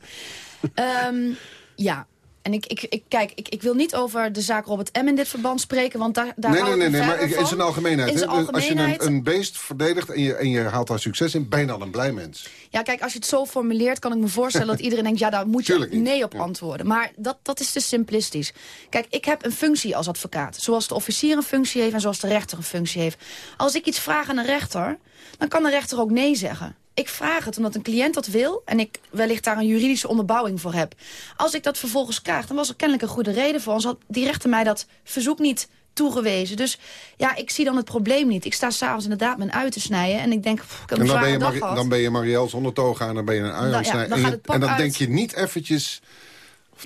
Ehm, ja. En ik, ik, ik, kijk, ik, ik wil niet over de zaak Robert M. in dit verband spreken, want daar, daar nee, nee, nee, nee, maar in zijn algemeenheid. In zijn hè? Dus Als je een, een beest verdedigt en je, en je haalt daar succes in, ben je dan een blij mens. Ja, kijk, als je het zo formuleert, kan ik me voorstellen dat iedereen denkt... ja, daar moet je nee op antwoorden. Maar dat, dat is te simplistisch. Kijk, ik heb een functie als advocaat. Zoals de officier een functie heeft en zoals de rechter een functie heeft. Als ik iets vraag aan een rechter, dan kan de rechter ook nee zeggen. Ik vraag het omdat een cliënt dat wil en ik wellicht daar een juridische onderbouwing voor heb. Als ik dat vervolgens krijg, dan was er kennelijk een goede reden voor. Anders had die rechter mij dat verzoek niet toegewezen. Dus ja, ik zie dan het probleem niet. Ik sta s'avonds inderdaad mijn uit te snijden en ik denk, pff, ik heb En een dan ben, zware je dag Mari- gehad. dan ben je Marielle zonder toga en dan ben je een ui aan het snijden. dan en, je- dan uit. denk je niet eventjes...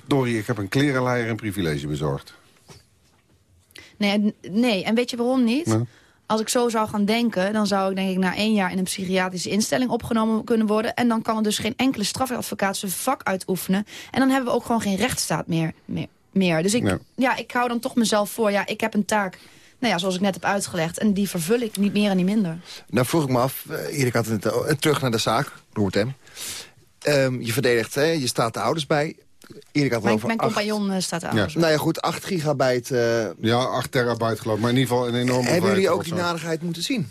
Dorie, ik heb een klerenleier en privilege bezorgd. Nee, en- nee, en weet je waarom niet? Nee. Als ik zo zou gaan denken, dan zou ik denk ik na één jaar in een psychiatrische instelling opgenomen kunnen worden. En dan kan er dus geen enkele strafadvocaat zijn vak uitoefenen. En dan hebben we ook gewoon geen rechtsstaat meer. meer, meer. Dus ik, ja, ik hou dan toch mezelf voor, ja, ik heb een taak, nou ja, zoals ik net heb uitgelegd. En die vervul ik, niet meer en niet minder. Nou vroeg ik me af, eh, Erik had het eh, terug naar de zaak, Robert M. Ehm, je verdedigt, hè, je staat de ouders bij. Erik had het Mijn, over mijn acht- compagnon eh, staat aan. Ja. Nou ja, goed, 8 gigabyte. eh, Ja, 8 terabyte geloof ik. Maar in ieder geval een enorme hebben jullie ook die nadigheid moeten zien?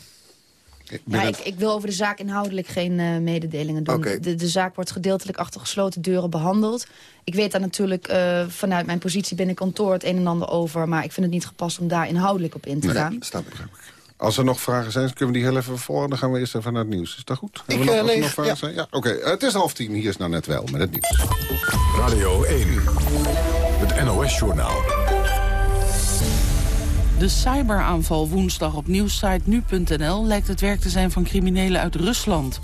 Ik Ja, het- ik, ik wil over de zaak inhoudelijk geen eh, mededelingen doen. De, de zaak wordt gedeeltelijk achter gesloten deuren behandeld. Ik weet daar natuurlijk eh, vanuit mijn positie binnen kantoor het een en ander over. Maar ik vind het niet gepast om daar inhoudelijk op in te gaan. Snap ik. Als er nog vragen zijn, kunnen we die heel even vervolgen. Dan gaan we eerst even naar het nieuws. Is dat goed? Hebben we eh, nog, als er nee, nog vragen ja. zijn? Ja, oké. Eh, het is half tien. Hier is nou net wel met het nieuws. Radio 1. Het NOS-journaal. De cyberaanval woensdag op nieuwssite nu.nl lijkt het werk te zijn van criminelen uit Rusland.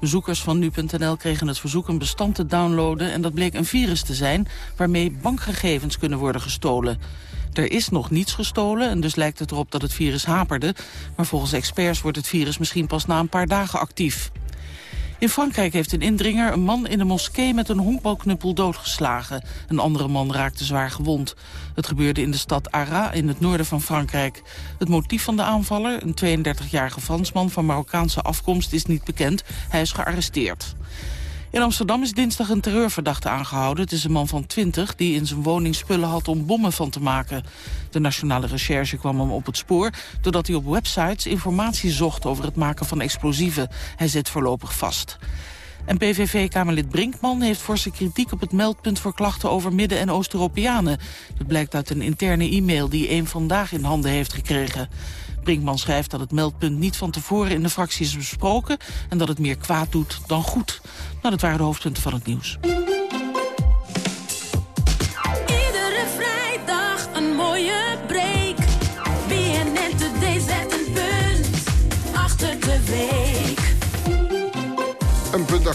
Bezoekers van nu.nl kregen het verzoek een bestand te downloaden... en dat bleek een virus te zijn waarmee bankgegevens kunnen worden gestolen. Er is nog niets gestolen en dus lijkt het erop dat het virus haperde. Maar volgens experts wordt het virus misschien pas na een paar dagen actief. In Frankrijk heeft een indringer een man in een moskee met een honkbalknuppel doodgeslagen. Een andere man raakte zwaar gewond. Het gebeurde in de stad Arras in het noorden van Frankrijk. Het motief van de aanvaller, een 32-jarige Fransman van Marokkaanse afkomst, is niet bekend. Hij is gearresteerd. In Amsterdam is dinsdag een terreurverdachte aangehouden. Het is een man van 20 die in zijn woning spullen had om bommen van te maken. De Nationale Recherche kwam hem op het spoor... doordat hij op websites informatie zocht over het maken van explosieven. Hij zit voorlopig vast. En PVV-kamerlid Brinkman heeft forse kritiek op het meldpunt voor klachten over Midden- en Oost-Europeanen. Dat blijkt uit een interne e-mail die één vandaag in handen heeft gekregen. Brinkman schrijft dat het meldpunt niet van tevoren in de fractie is besproken... en dat het meer kwaad doet dan goed. Nou, dat waren de hoofdpunten van het nieuws.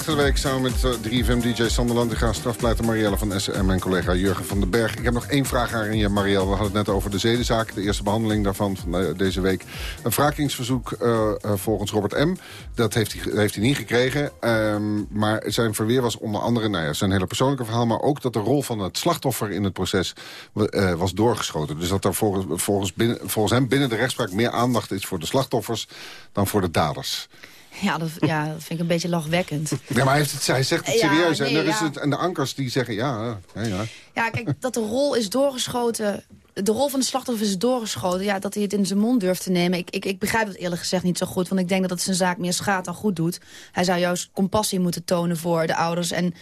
Achter week samen met eh, 3FM-dj Sander Lantinga, strafpleiter Marielle van Essen en mijn collega Jurgen van den Berg. Ik heb nog één vraag aan je, Marielle. We hadden het net over de zedenzaak, de eerste behandeling daarvan van eh, deze week. Een wrakingsverzoek eh, volgens Robert M. Dat heeft hij, heeft hij niet gekregen. Ehm, maar zijn verweer was onder andere nou ja, zijn hele persoonlijke verhaal... maar ook dat de rol van het slachtoffer in het proces was doorgeschoten. Dus dat er volgens, volgens, volgens hem binnen de rechtspraak meer aandacht is voor de slachtoffers dan voor de daders. Ja dat, ja, dat vind ik een beetje lachwekkend. Ja, maar hij, heeft het, hij zegt het Ja, serieus. nee, en, er is het, en de ankers die zeggen ja, ja, ja. Ja, kijk, dat de rol is doorgeschoten... De rol van de slachtoffer is doorgeschoten. Ja, dat hij het in zijn mond durft te nemen. Ik, ik, ik begrijp het eerlijk gezegd niet zo goed. Want ik denk dat het zijn zaak meer schaadt dan goed doet. Hij zou juist compassie moeten tonen voor de ouders. En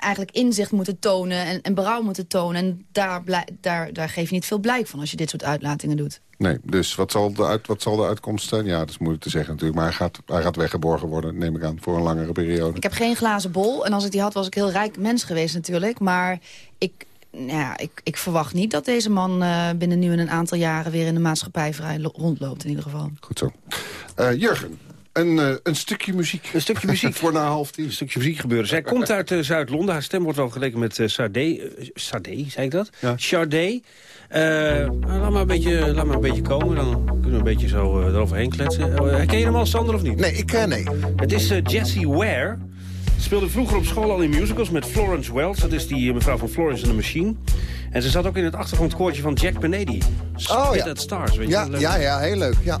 eigenlijk inzicht moeten tonen en, en berouw moeten tonen. En daar, daar, daar geef je niet veel blijk van als je dit soort uitlatingen doet. Nee, dus wat zal, de uit, wat zal de uitkomst zijn? Ja, dat is moeilijk te zeggen natuurlijk. Maar hij gaat, hij gaat weggeborgen worden, neem ik aan, voor een langere periode. Ik heb geen glazen bol. En als ik die had, was ik heel rijk mens geweest natuurlijk. Maar ik, ja, ik, ik verwacht niet dat deze man eh, binnen nu en een aantal jaren... weer in de maatschappij vrij lo- rondloopt in ieder geval. Goed zo. Eh, Jurgen, een, eh, een stukje muziek. Een stukje muziek. voor na half tien. Een stukje muziek gebeuren. Zij komt uit eh, Zuid-Londen. Haar stem wordt wel geleken met uh, Sade. Sade, zei ik dat? Ja. Sade. Laat, maar een beetje, laat maar een beetje komen. Dan kunnen we een beetje zo eroverheen kletsen. Herken je hem al, Sander, of niet? Nee, ik nee. Het is Jessie Ware. Ze speelde vroeger op school al in musicals met Florence Wells. Dat is die mevrouw van Florence and the Machine. En ze zat ook in het achtergrondkoortje van Jack Benedy. Spit Oh, ja. at Stars, weet je Ja, ja, ja, heel leuk. Ja.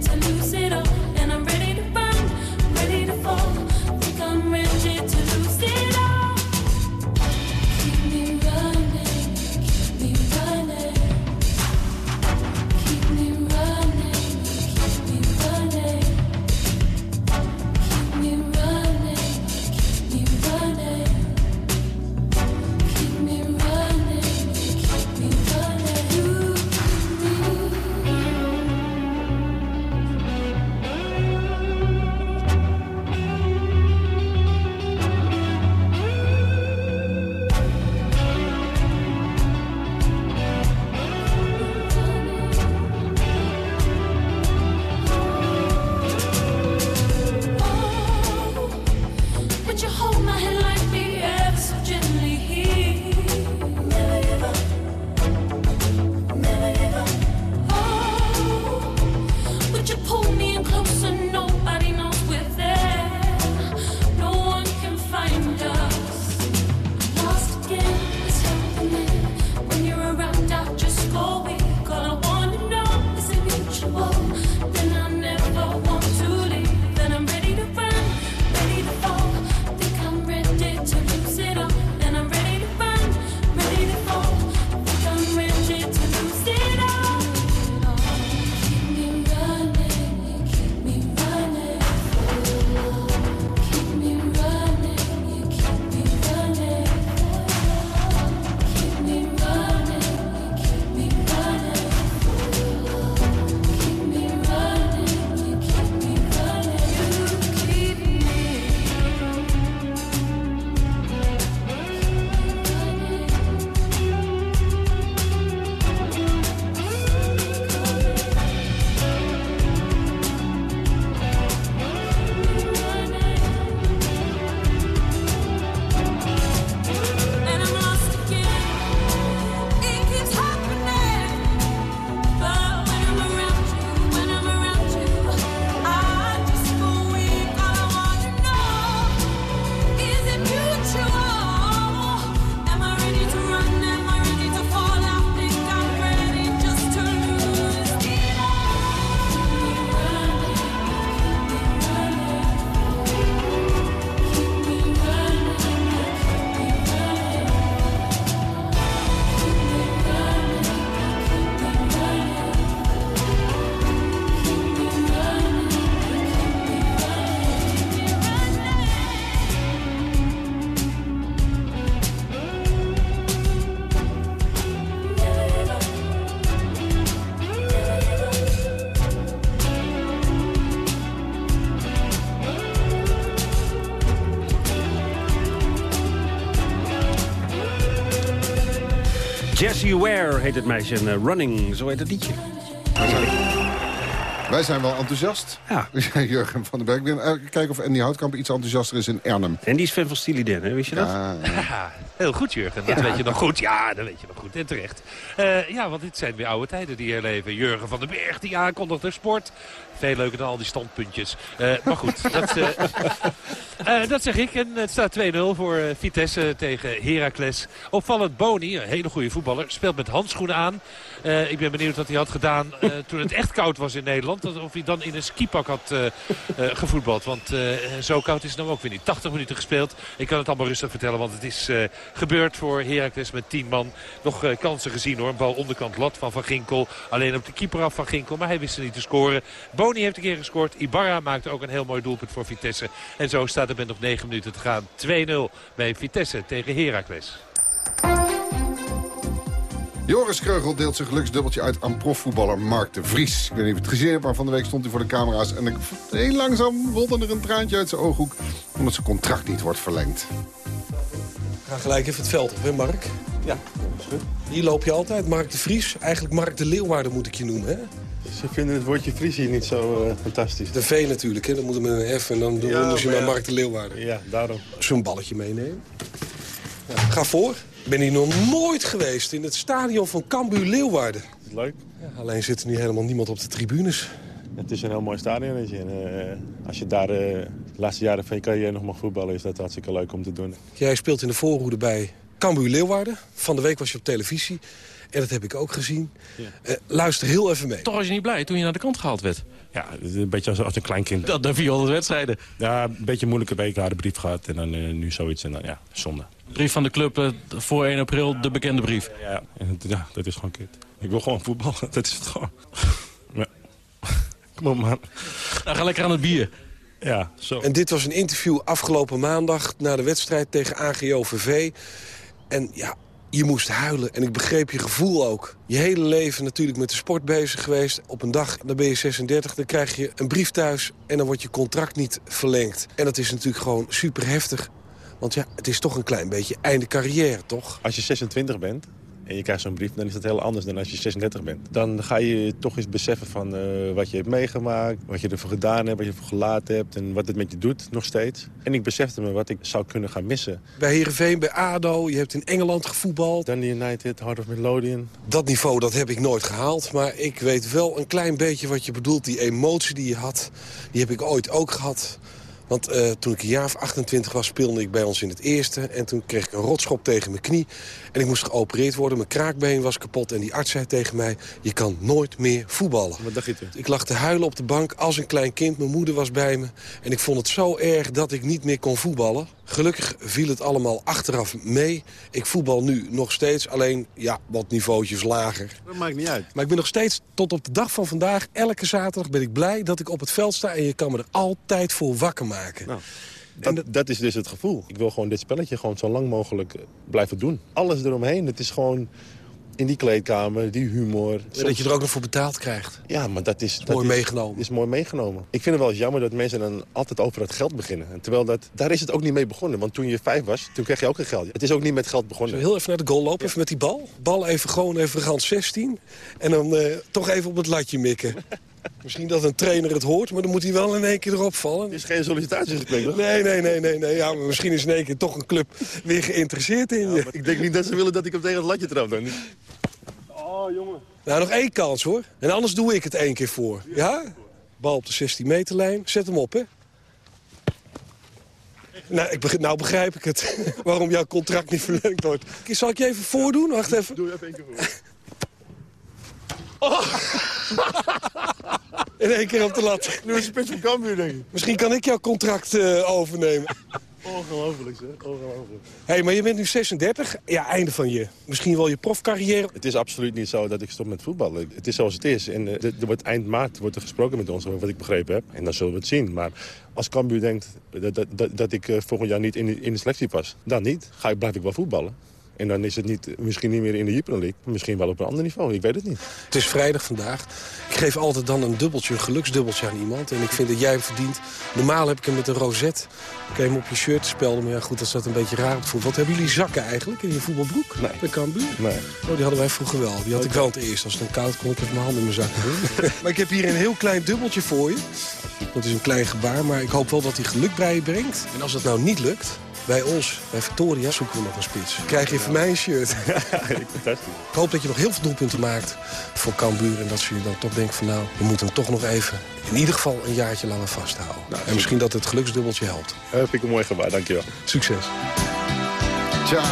Tell me Jessie Ware heet het meisje en eh, Running, zo heet het liedje. Wij zijn wel enthousiast. Ja. Jurgen van den Berg. Ik ben eh, kijken of Andy Houtkamp iets enthousiaster is in Arnhem. En die is fan van Steely Dan, hè? wist je dat? Ja, Ja, heel goed, Jurgen. Dat Ja. weet je nog goed. Ja, dat weet je nog goed. En terecht. Eh, ja, want dit zijn weer oude tijden die hier leven. Jurgen van den Berg, die aankondigt de sport. Veel leuker dan al die standpuntjes. Eh, maar goed, dat, eh, eh, dat zeg ik. En het staat 2-0 voor Vitesse tegen Heracles. Opvallend Boni, een hele goede voetballer, speelt met handschoenen aan. Ik ben benieuwd wat hij had gedaan toen het echt koud was in Nederland. Of hij dan in een skipak had gevoetbald. Want zo koud is het nou ook weer niet. 80 minuten gespeeld. Ik kan het allemaal rustig vertellen, want het is gebeurd voor Heracles met 10 man. Nog kansen gezien hoor. Een bal onderkant lat van Van Ginkel. Alleen op de keeper af van Ginkel, maar hij wist er niet te scoren. Boni heeft een keer gescoord. Ibarra maakte ook een heel mooi doelpunt voor Vitesse. En zo staat het met nog 9 minuten te gaan. 2-0 bij Vitesse tegen Heracles. Joris Kreugel deelt zijn geluksdubbeltje uit aan profvoetballer Mark de Vries. Ik weet niet of het gezien hebt, maar van de week stond hij voor de camera's... en ik, heel langzaam rolde er een traantje uit zijn ooghoek... omdat zijn contract niet wordt verlengd. Ga gelijk even het veld op, hè Mark? Ja, dat is goed. Hier loop je altijd, Mark de Vries. Eigenlijk Mark de Leeuwarden moet ik je noemen, hè? Ze vinden het woordje Fries hier niet zo eh, fantastisch. De V natuurlijk, hè? Dan moet hem met een F en dan doen Ja, we ze maar. Mark de Leeuwarden. Ja, daarom. Zo'n balletje meenemen. Ja, ga voor. Ik ben hier nog nooit geweest in het stadion van Cambuur Leeuwarden. Is leuk? Ja, alleen zit er nu helemaal niemand op de tribunes. Het is een heel mooi stadion. je. En, eh, als je daar eh, de laatste jaren van je carrière nog mag voetballen... is dat hartstikke leuk om te doen. Jij speelt in de voorhoede bij Cambuur Leeuwarden. Van de week was je op televisie. En dat heb ik ook gezien. Eh, luister heel even mee. Toch was je niet blij toen je naar de kant gehaald werd? Ja, het is een beetje als, als een kleinkind. Dat na 400 wedstrijden. Ja, een beetje een moeilijke week. Had de brief gehad en dan eh, nu zoiets. En dan, ja, zonde. Brief van de club eh, voor 1 april, de bekende brief. Ja, ja, dat is gewoon kut. Ik wil gewoon voetballen. Dat is het gewoon. Ja. Kom op, man. Nou, ga lekker aan het bier. Ja, zo. En dit was een interview afgelopen maandag... na de wedstrijd tegen AGOVV. En ja, je moest huilen. En ik begreep je gevoel ook. Je hele leven natuurlijk met de sport bezig geweest. Op een dag, dan ben je 36, dan krijg je een brief thuis... en dan wordt je contract niet verlengd. En dat is natuurlijk gewoon super heftig. Want ja, het is toch een klein beetje einde carrière, toch? Als je 26 bent en je krijgt zo'n brief, dan is dat heel anders dan als je 36 bent. Dan ga je toch eens beseffen van eh, wat je hebt meegemaakt, wat je ervoor gedaan hebt, wat je ervoor gelaten hebt en wat het met je doet nog steeds. En ik besefte me wat ik zou kunnen gaan missen. Bij Heerenveen, bij ADO, je hebt in Engeland gevoetbald. Dundee United, Heart of Midlothian. Dat niveau dat heb ik nooit gehaald. Maar ik weet wel een klein beetje wat je bedoelt. Die emotie die je had, die heb ik ooit ook gehad. Want eh, toen ik een jaar of 28 was, speelde ik bij ons in het eerste. En toen kreeg ik een rotschop tegen mijn knie. En ik moest geopereerd worden. Mijn kraakbeen was kapot. En die arts zei tegen mij, je kan nooit meer voetballen. Wat dacht je toen? Ik lag te huilen op de bank als een klein kind. Mijn moeder was bij me. En ik vond het zo erg dat ik niet meer kon voetballen. Gelukkig viel het allemaal achteraf mee. Ik voetbal nu nog steeds, alleen ja, wat niveautjes lager. Dat maakt niet uit. Maar ik ben nog steeds, tot op de dag van vandaag, elke zaterdag ben ik blij dat ik op het veld sta. En je kan me er altijd voor wakker maken. Nou, dat, dat is dus het gevoel. Ik wil gewoon dit spelletje gewoon zo lang mogelijk blijven doen. Alles eromheen, het is gewoon in die kleedkamer, die humor. Dat je er ook nog voor betaald krijgt. Ja, maar dat is... dat mooi is- meegenomen. is mooi meegenomen. Ik vind het wel eens jammer dat mensen dan altijd over het geld beginnen. En terwijl dat, daar is het ook niet mee begonnen. Want toen je vijf was, toen kreeg je ook geen geld. Het is ook niet met geld begonnen. Heel even naar de goal lopen, even met die bal. Bal even gewoon even rand 16. En dan eh, toch even op het latje mikken. Misschien dat een trainer het hoort, maar dan moet hij wel in één keer erop vallen. Het is geen sollicitatiegesprek, toch? Nee, nee, nee, nee. nee. Ja, maar misschien is in één keer toch een club weer geïnteresseerd in je. Ik denk niet dat ze willen dat ik hem tegen het latje trap dan. Oh, jongen. Nou, nog één kans, hoor. En anders doe ik het één keer voor. Ja? Bal op de 16 meterlijn. Zet hem op, hè. Nou, ik beg- nou begrijp ik het. Waarom jouw contract niet verlengd wordt. Zal ik je even voordoen? Wacht even. Doe even één keer voor. In één keer op de lat. Nu is een pitch van Cambuur, denk ik. Misschien kan ik jouw contract eh, overnemen. Ongelooflijk, zeg. Ongelooflijk. Hé, hey, maar je bent nu 36. Ja, einde van je. Misschien wel je profcarrière. Het is absoluut niet zo dat ik stop met voetballen. Het is zoals het is. En er wordt eind maart wordt er gesproken met ons, wat ik begrepen heb. En dan zullen we het zien. Maar als Cambuur denkt dat, dat, dat, dat ik eh, volgend jaar niet in, de- in de selectie pas, dan niet. Ga ik, blijf ik wel voetballen. En dan is het niet, misschien niet meer in de Jupiler League. Misschien wel op een ander niveau, ik weet het niet. Het is vrijdag vandaag. Ik geef altijd dan een dubbeltje, een geluksdubbeltje aan iemand. En ik vind dat jij hem verdient. Normaal heb ik hem met een rozet. Je hem op je shirt spelden. Maar ja, goed, dat staat een beetje raar op het voetbal. Wat hebben jullie zakken eigenlijk in je voetbalbroek? Nee. Bij Cambuur? Nee. Oh, die hadden wij vroeger wel. Die had ik wel het eerst. Als het dan koud kon, ik even mijn handen in mijn zakken doen. maar ik heb hier een heel klein dubbeltje voor je. Dat is een klein gebaar, maar ik hoop wel dat hij geluk bij je brengt. En als dat nou niet lukt, bij ons, bij Victoria, zoeken we nog een spits. Krijg je van mij een shirt. Fantastisch. Ik hoop dat je nog heel veel doelpunten maakt voor Cambuur. En dat ze je dan toch denken van nou, we moeten hem toch nog even... in ieder geval een jaartje langer vasthouden. en misschien dat het geluksdubbeltje helpt. Dat vind ik een mooi gebaar, dankjewel. Succes. Tja,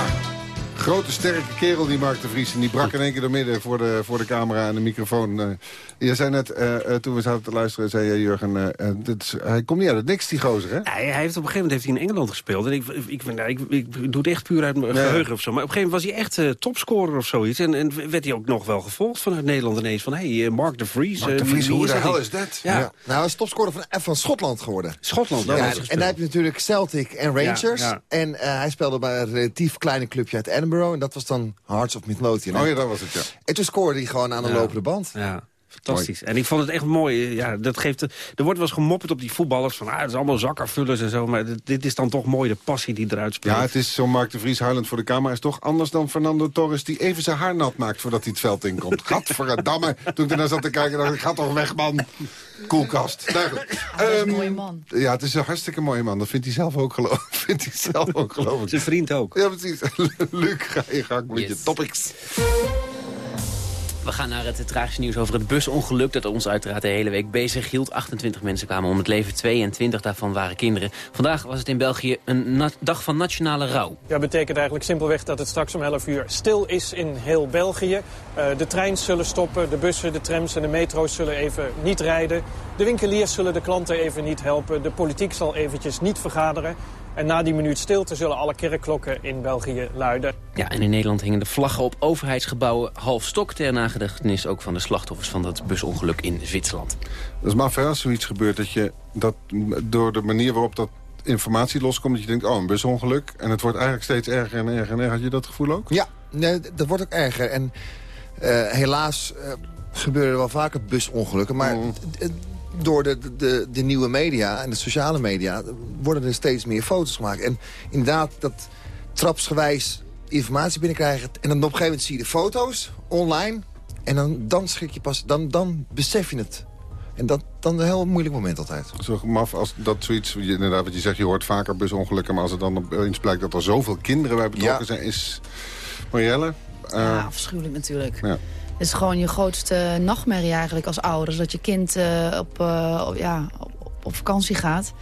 grote sterke kerel die Mark de Vries. En die brak in één keer door midden voor de, voor de camera en de microfoon. Eh, je zei net, eh, eh, toen we zaten te luisteren, zei je Jurgen... dit hij komt niet uit het niks, die gozer, hè? Hij, hij heeft op een gegeven moment heeft hij in Engeland gespeeld. En ik, ik, ik, nou, ik, ik doe het echt puur uit mijn Ja. geheugen of zo. Maar op een gegeven moment was hij echt eh, topscorer of zoiets. En, en werd hij ook nog wel gevolgd vanuit Nederland ineens. Van, hé, hey, Mark de Vries. Mark de Vries, wie hoe is de dat hel is dat? Ja. Nou, hij is topscorer van, van Schotland geworden. Schotland, Ja, was hij en daar heb je natuurlijk Celtic en Rangers. Ja, ja. En eh, hij speelde bij een relatief kleine clubje uit Edinburgh. En dat was dan Hearts of Midlothian. Oh ja, dat was het, ja. En toen scoorde hij gewoon aan de Ja. lopende band. Ja. Fantastisch. En ik vond het echt mooi. Ja, dat geeft, er wordt wel eens gemopperd op die voetballers. Van, ah, het is allemaal zakkervullers en zo. Maar dit, dit is dan toch mooi, de passie die eruit speelt. Ja, het is zo Mark de Vries huilend voor de camera. is toch anders dan Fernando Torres die even zijn haar nat maakt voordat hij het veld inkomt. Gadverdamme. Toen ik ernaar zat te kijken, dacht ik, ga toch weg, man. Koelkast. Goed. Dat is een Ehm, mooie man. Ja, het is een hartstikke mooie man. Dat vindt hij zelf ook geloof vindt hij zelf ook geloof ik. Zijn vriend ook. Ja, precies. Luc, ga je gang met je topics. We gaan naar het tragische nieuws over het busongeluk... dat ons uiteraard de hele week bezig hield. 28 mensen kwamen om het leven, 22 daarvan waren kinderen. Vandaag was het in België een dag van nationale rouw. Ja, betekent eigenlijk simpelweg dat het straks om 11 uur stil is in heel België. Eh, de treins zullen stoppen, de bussen, de trams en de metro's zullen even niet rijden. De winkeliers zullen de klanten even niet helpen. De politiek zal eventjes niet vergaderen. En na die minuut stilte zullen alle kerkklokken in België luiden. Ja, en in Nederland hingen de vlaggen op overheidsgebouwen half stok... ter nagedachtenis ook van de slachtoffers van dat busongeluk in Zwitserland. Dat is maar ver als zoiets gebeurt dat je dat door de manier waarop dat informatie loskomt... dat je denkt, oh, een busongeluk. En het wordt eigenlijk steeds erger en erger en erger. Had je dat gevoel ook? Ja, nee, dat wordt ook erger. En eh, helaas eh, gebeuren er wel vaker busongelukken. Maar Mm. Door de, de, de nieuwe media en de sociale media... worden er steeds meer foto's gemaakt. En inderdaad, dat trapsgewijs informatie binnenkrijgen... en dan op een gegeven moment zie je de foto's online... en dan, dan schrik je pas, dan, dan besef je het. En dat dan een heel moeilijk moment altijd. Zo maf als dat zoiets, je- inderdaad wat je zegt, je hoort vaker busongelukken... maar als het dan opeens blijkt dat er zoveel kinderen bij betrokken Ja. zijn... is Marielle? eh, Ja, afschuwelijk natuurlijk. ja. Het is gewoon je grootste nachtmerrie eigenlijk als ouders. Dat je kind eh, op, eh, op- ja, op, op vakantie gaat.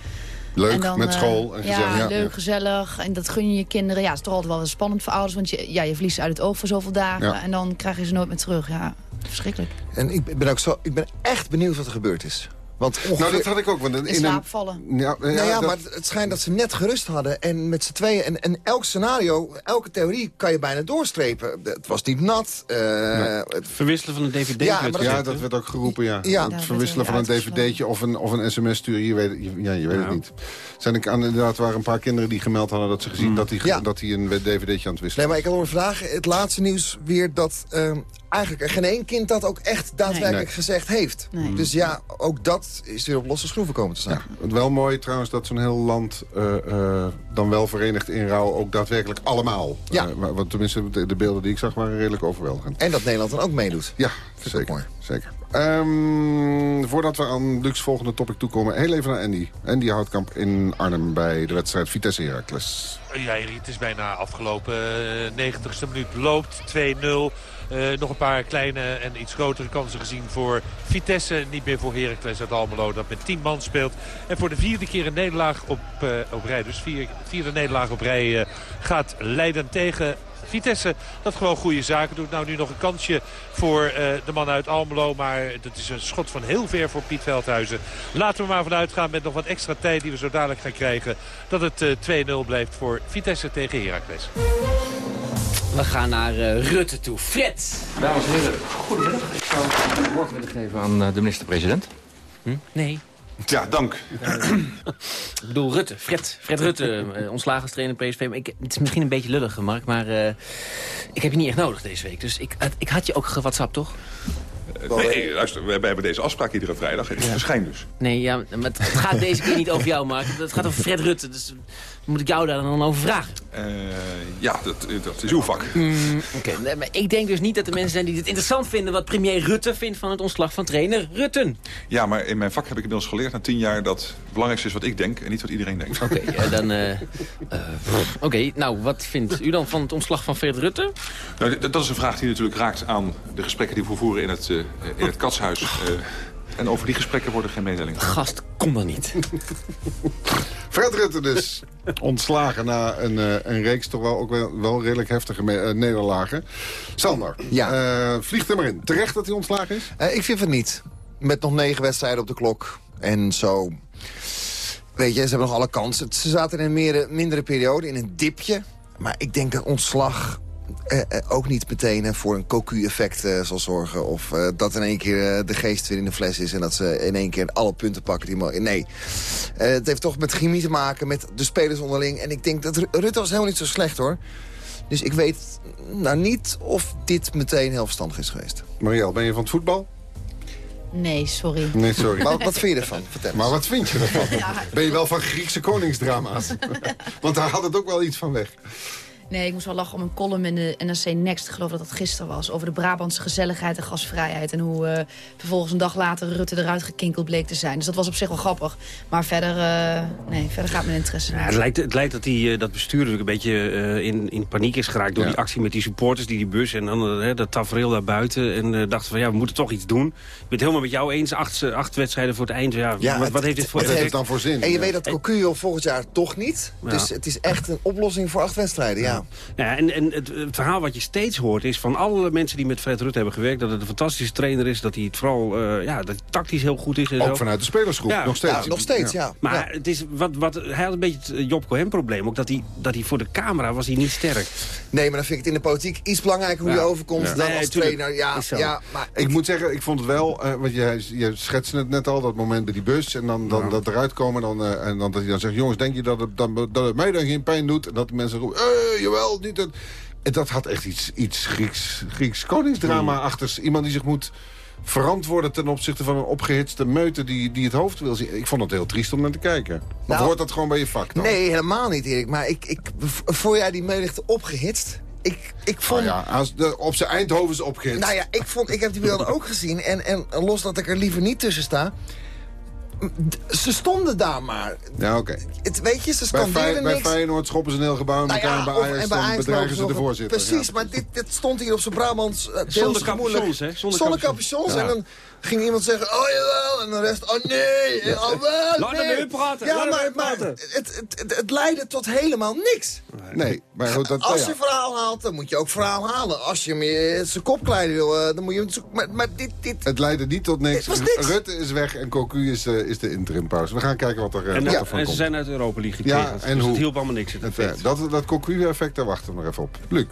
Leuk, En dan, met eh, school en gezellig. Ja, leuk, gezellig. En dat gun je je kinderen. Ja, het is toch altijd wel spannend voor ouders. Want je, ja, je verliest ze uit het oog voor zoveel dagen. Ja. En dan krijg je ze nooit meer terug. Ja, verschrikkelijk. En ik ben ook zo, ik ben echt benieuwd wat er gebeurd is. Want ongeveer... Nou, dat had ik ook. Want in In slaap vallen. Ja, ja, nou ja, dat- maar het- schijnt dat ze net gerust hadden. En met z'n tweeën. En, en elk scenario, elke theorie kan je bijna doorstrepen. Het was niet nat. eh, het- Verwisselen van een dvd Ja, maar dat- ja, dat werd ook geroepen, ja. Ja. het Ja, verwisselen van een dvd'tje of een, of een sms sturen, je weet, je, ja, je weet het niet. Zijn ik aan, inderdaad waren een paar kinderen die gemeld hadden dat ze gezien dat hij Ja. dat hij een dvd'tje aan het wisselen Nee, maar ik had nog een vraag. Het laatste nieuws weer dat ehm, eigenlijk er geen één kind dat ook echt daadwerkelijk Nee. gezegd heeft. Nee. Dus ja, ook dat is weer op losse schroeven komen te staan. Het wel mooi trouwens dat zo'n heel land eh, eh, dan wel verenigd in rouw ook daadwerkelijk allemaal. Ja. Eh, wa- want tenminste, de, de beelden die ik zag waren redelijk overweldigend. En dat Nederland dan ook meedoet. Ja, zeker. zeker. Ehm, voordat we aan Lucs volgende topic toekomen, heel even naar Andy. Andy Houtkamp in Arnhem bij de wedstrijd Vitesse Heracles. Ja, het is bijna afgelopen. Eh, 90ste minuut loopt 2-0. Eh, nog een paar kleine en iets grotere kansen gezien voor Vitesse. Niet meer voor Heracles uit Almelo dat met 10 man speelt. En voor de vierde keer een nederlaag op, eh, op rij. Dus vier, vierde nederlaag op rij eh, gaat Leiden tegen Vitesse. Dat gewoon goede zaken doet. Nou nu nog een kansje voor eh, de man uit Almelo. Maar dat is een schot van heel ver voor Piet Veldhuizen. Laten we maar vanuit gaan met nog wat extra tijd die we zo dadelijk gaan krijgen. Dat het eh, 2-0 blijft voor Vitesse tegen Heracles. We gaan naar eh, Rutte toe. Fred! Dames en heren, goedemiddag. Ik zou een woord willen geven aan de minister-president. Hm? Nee. Ja, dank. Ik bedoel Rutte, Fred, Fred Rutte, uh, ontslagen trainer PSV. Maar ik, het is misschien een beetje lullig, Mark, maar uh, ik heb je niet echt nodig deze week. Dus ik, ik had je ook gewhatsappt, toch? Nee, luister, we hebben deze afspraak iedere vrijdag en ik verschijn dus. Nee, ja, maar het gaat deze keer niet over jou, Mark. Het gaat over Fred Rutte, dus moet ik jou daar dan over vragen? Uh, ja, dat, dat is uw vak. Mm, Oké, okay. nee, maar ik denk dus niet dat er mensen zijn die het interessant vinden... wat premier Rutte vindt van het ontslag van trainer Rutten. Ja, maar in mijn vak heb ik inmiddels geleerd na tien jaar... dat het belangrijkste is wat ik denk en niet wat iedereen denkt. Oké, okay, dan... Uh, uh, Oké, nou, wat vindt u dan van het ontslag van Fred Rutte? Nou, dat is een vraag die natuurlijk raakt aan de gesprekken die we voeren in het, in het katshuis... En over die gesprekken worden geen mededelingen. Gast, kom dan niet. Fred Rutte dus. Ontslagen na een, uh, een reeks toch wel, ook wel, wel redelijk heftige uh, nederlagen. Sander, ja. uh, vliegt er maar in. Terecht dat hij ontslagen is? ik vind het niet. Met nog negen wedstrijden op de klok. En zo... Weet je, ze hebben nog alle kansen. Ze zaten in een meer, mindere periode, in een dipje. Maar ik denk dat ontslag eh, eh, ook niet meteen eh, voor een cocu-effect uh, zal zorgen. Of uh, dat in één keer de geest weer in de fles is... en dat ze in één keer alle punten pakken. Die mogen. nee, het heeft toch met chemie te maken, met de spelers onderling. En ik denk dat Rutte was helemaal niet zo slecht, hoor. Dus ik weet nou niet of dit meteen heel verstandig is geweest. Marielle, ben je van het voetbal? Nee, sorry. Nee, sorry. Maar wat vind je ervan? Vertel maar wat vind je ervan? ja. Ben je wel van Griekse koningsdrama's? Want daar had het ook wel iets van weg. Nee, ik moest wel lachen om een column in de NRC Next. Ik geloof dat dat gisteren was. Over de Brabantse gezelligheid en gasvrijheid. En hoe uh, vervolgens een dag later Rutte eruit gekinkeld bleek te zijn. Dus dat was op zich wel grappig. Maar verder, uh, nee, verder gaat mijn interesse ja, het, lijkt, het lijkt dat die, uh, dat bestuur natuurlijk een beetje in, in paniek is geraakt... door ja. die actie met die supporters, die die bus en dan dat tafereel daar buiten. En dachten van ja, we moeten toch iets doen. Ik ben het helemaal met jou eens. Acht, acht wedstrijden voor het eind. Ja, ja wat, het, wat heeft dit voor wat heeft dan voor zin? En je weet dat Cocuyo volgend jaar toch niet. Dus het is echt een oplossing voor acht wedstrijden, ja. Ja, en, en het, het, verhaal wat je steeds hoort is van alle mensen die met Fred Rutte hebben gewerkt... dat het een fantastische trainer is, dat hij het vooral uh, ja, dat tactisch heel goed is. En ook zo. vanuit de spelersgroep, ja, nog steeds. Ja, nog steeds, ja. Maar ja. Het is wat, wat, hij had een beetje het Job Cohen-probleem. Ook dat hij, dat hij voor de camera was hij niet sterk. Nee, maar dan vind ik het in de politiek iets belangrijker hoe je overkomt dan nee, als trainer. Ja, ja, maar ik moet zeggen, ik vond het wel, uh, want je, je schetste het net al, dat moment bij die bus... en dan, dan dat eruit komen dan, uh, en dan dat hij dan zegt... jongens, denk je dat het, dan, dat het mij dan geen pijn doet? En dat de mensen roepen, eh, jawel, niet het... En dat had echt iets, iets Grieks, Grieks koningsdrama achter. Iemand die zich moet verantwoorden ten opzichte van een opgehitste meute die, die het hoofd wil zien. Ik vond het heel triest om naar te kijken. Maar nou, hoort dat gewoon bij je vak dan? Nee, helemaal niet Erik. Maar ik, ik, voor jij die menigte opgehitst... Ik, ik vond... Oh ja, als de, op zijn Eindhovens opgehitst. Nou ja, ik, vond, ik heb die beelden ook gezien. En, en los dat ik er liever niet tussen sta ze stonden daar maar. Ja, oké. Okay. Weet je, ze bij, scandeerden bij niks. Bij Feyenoord schoppen ze een heel gebouw in nou elkaar. Ja, en bij Ajax, en bij Ajax bedreigen ze de voorzitter. Precies, ja. maar dit, dit stond hier op zijn Brabants uh, Zonder capuchons, hè? Zonder, Zonder capuchons. Ja. En dan ging iemand zeggen, oh jawel. En de rest, oh nee, oh wel, Laat nee. hem praten. Ja, maar, hem maar praten. het, het, het, het leidde tot helemaal niks. Nee, maar goed, dat, Als ja. je verhaal haalt, dan moet je ook verhaal halen. Als je meer zijn kop kleiden wil, uh, dan moet je hem zoeken. Maar, maar dit, dit... Het leidde niet tot niks. Het was niks. Rutte is weg en Cocu is, uh, is de interimpauze. We gaan kijken wat er, uh, en, wat ja, er van en komt. ze zijn uit Europa League gekregen. Ja, en dus hoe? het hielp allemaal niks. Het het, dat dat Cocu-effect, daar wachten we nog even op. Luc.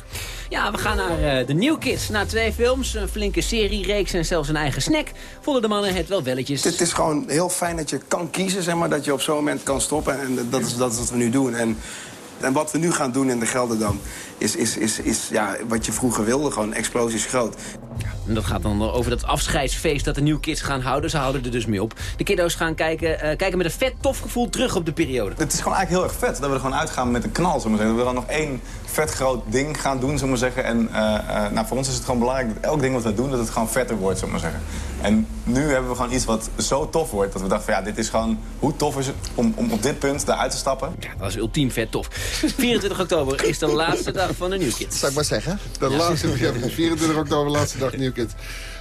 Ja, we gaan naar uh, de New Kids. Na twee films, een flinke serie, reeks en zelfs een eigen snack... vonden de mannen het wel welletjes. Het is gewoon heel fijn dat je kan kiezen, zeg maar, dat je op zo'n moment kan stoppen. En dat is, dat is wat we nu doen. En, en wat we nu gaan doen in de Gelderdam is, is, is, is ja, wat je vroeger wilde. Gewoon explosies groot. En dat gaat dan over dat afscheidsfeest dat de New Kids gaan houden. Ze houden er dus mee op. De kiddo's gaan kijken, uh, kijken met een vet tof gevoel terug op de periode. Het is gewoon eigenlijk heel erg vet dat we er gewoon uitgaan met een knal. Zullen we zeggen. Dat we dan nog één vet groot ding gaan doen, zullen we zeggen. En uh, uh, nou, voor ons is het gewoon belangrijk dat elk ding wat we doen, dat het gewoon vetter wordt, zullen we zeggen. En nu hebben we gewoon iets wat zo tof wordt, dat we dachten van ja, dit is gewoon, hoe tof is het om, om op dit punt daaruit te stappen? Ja, dat is ultiem vet tof. 24 oktober is de laatste dag van de New Kids. Zou ik maar zeggen? De ja. laatste, ja, 24 oktober, laatste dag.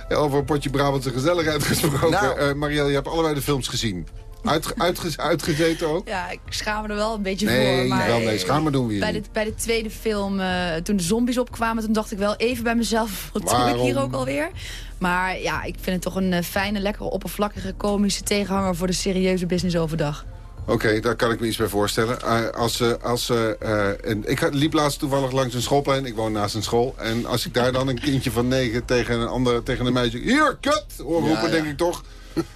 Ja, over een potje Brabantse gezelligheid gesproken. Nou. Uh, Marielle, je hebt allebei de films gezien. Uitge uitge uitgezeten ook? Ja, ik schaam me er wel een beetje nee, voor. Maar wel, nee, schamen doen we bij niet. de, bij de tweede film, uh, toen de zombies opkwamen... toen dacht ik wel even bij mezelf, wat doe ik hier ook alweer? Maar ja, ik vind het toch een uh, fijne, lekkere, oppervlakkige, komische tegenhanger... voor de serieuze business overdag. Oké, daar kan ik me iets bij voorstellen. Eh, als, ze als, ze, eh, en ik had- liep laatst toevallig langs een schoolplein. Ik woon naast een school. En als ik daar dan een kindje van negen tegen een, ander, tegen een meisje... Hier, kut! hoor roepen, ja. denk ik toch...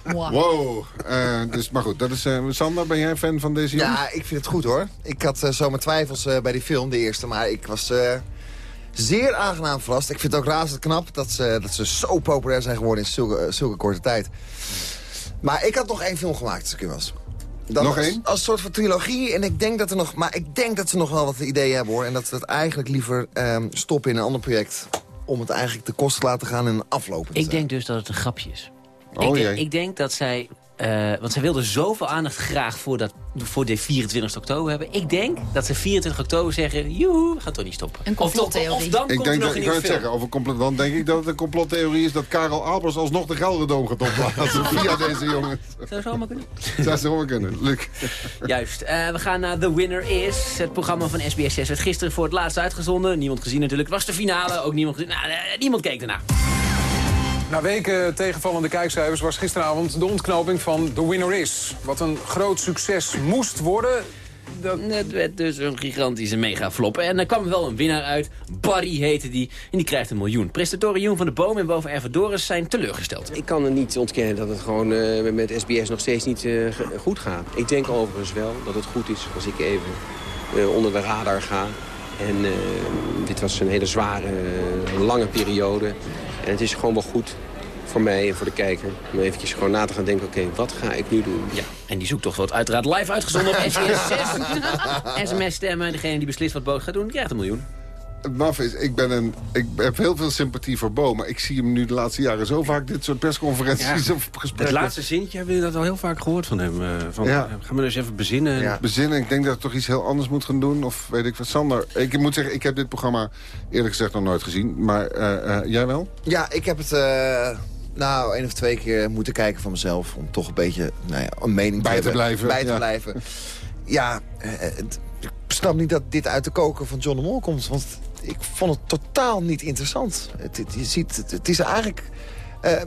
Wow. Eh, dus, maar goed, dat is, eh, Sander, ben jij fan van deze jongen? Ja, ik vind het goed hoor. Ik had eh, zo mijn twijfels eh, bij die film, de eerste. Maar ik was eh, zeer aangenaam verrast. Ik vind het ook razend knap dat ze, dat ze zo populair zijn geworden in zulke, zulke korte tijd. Maar ik had nog één film gemaakt als ik er was. Nog één? Als soort van trilogie. En ik denk dat er nog, maar ik denk dat ze nog wel wat ideeën hebben hoor. En dat ze het eigenlijk liever ehm, stoppen in een ander project. Om het eigenlijk te kosten te laten gaan en aflopen. Ik zijn. denk dus dat het een grapje is. Oh, ik, denk, ik denk dat zij... eh, want zij wilden zoveel aandacht graag voor, dat, voor de 24 oktober hebben. Ik denk dat ze 24 oktober zeggen... joehoe, we gaan toch niet stoppen. Een complottheorie. of dan Ik komt denk er nog dat, een ik het zeggen, over complot, dan denk ik dat het een complottheorie is... dat Karel Albers alsnog de Gelderdoom gaat opblazen via deze jongen. Zou zomaar kunnen. Zou zomaar kunnen. Luc. Juist. Eh, we gaan naar The Winner Is. Het programma van SBS 6 werd gisteren voor het laatst uitgezonden. Niemand gezien natuurlijk. Het was de finale. Ook niemand gezien. Nou, eh, niemand keek ernaar. Na weken tegenvallende kijkcijfers was gisteravond de ontknoping van The Winner Is. Wat een groot succes moest worden... Dat... Het werd dus een gigantische mega flop. En er kwam wel een winnaar uit. Barry heette die. En die krijgt een miljoen. Presentatoren Joen van de Boom en boven Erva Doris zijn teleurgesteld. Ik kan er niet ontkennen dat het gewoon eh, met SBS nog steeds niet eh, goed gaat. Ik denk overigens wel dat het goed is als ik even eh, onder de radar ga. En eh, dit was een hele zware, lange periode. En het is gewoon wel goed voor mij en voor de kijker... om eventjes gewoon na te gaan denken, oké, wat ga ik nu doen? Ja, en die zoektocht wordt uiteraard live uitgezonden op SBS 6. SMS stemmen. Degene die beslist wat Boot gaat doen, krijgt een miljoen. Het maf is, ik, ben een, ik heb heel veel sympathie voor Bo... maar ik zie hem nu de laatste jaren zo vaak dit soort persconferenties Ja. of Het gesprekken. laatste zinnetje hebben we dat al heel vaak gehoord van hem. eh, van, Ja. Gaan we dus even bezinnen. Ja. Bezinnen, ik denk dat ik toch iets heel anders moet gaan doen. Of weet ik wat, Sander. Ik moet zeggen, ik heb dit programma eerlijk gezegd nog nooit gezien. Maar eh, eh, jij wel? Ja, ik heb het eh, nou één of twee keer moeten kijken van mezelf. Om toch een beetje nou ja, een mening Bij te hebben. blijven, Bij te ja. blijven. Ja, eh, het- ik snap niet dat dit uit de koker van John de Mol komt. Want ik vond het totaal niet interessant. Het, het- je ziet, het, het is eigenlijk... eh,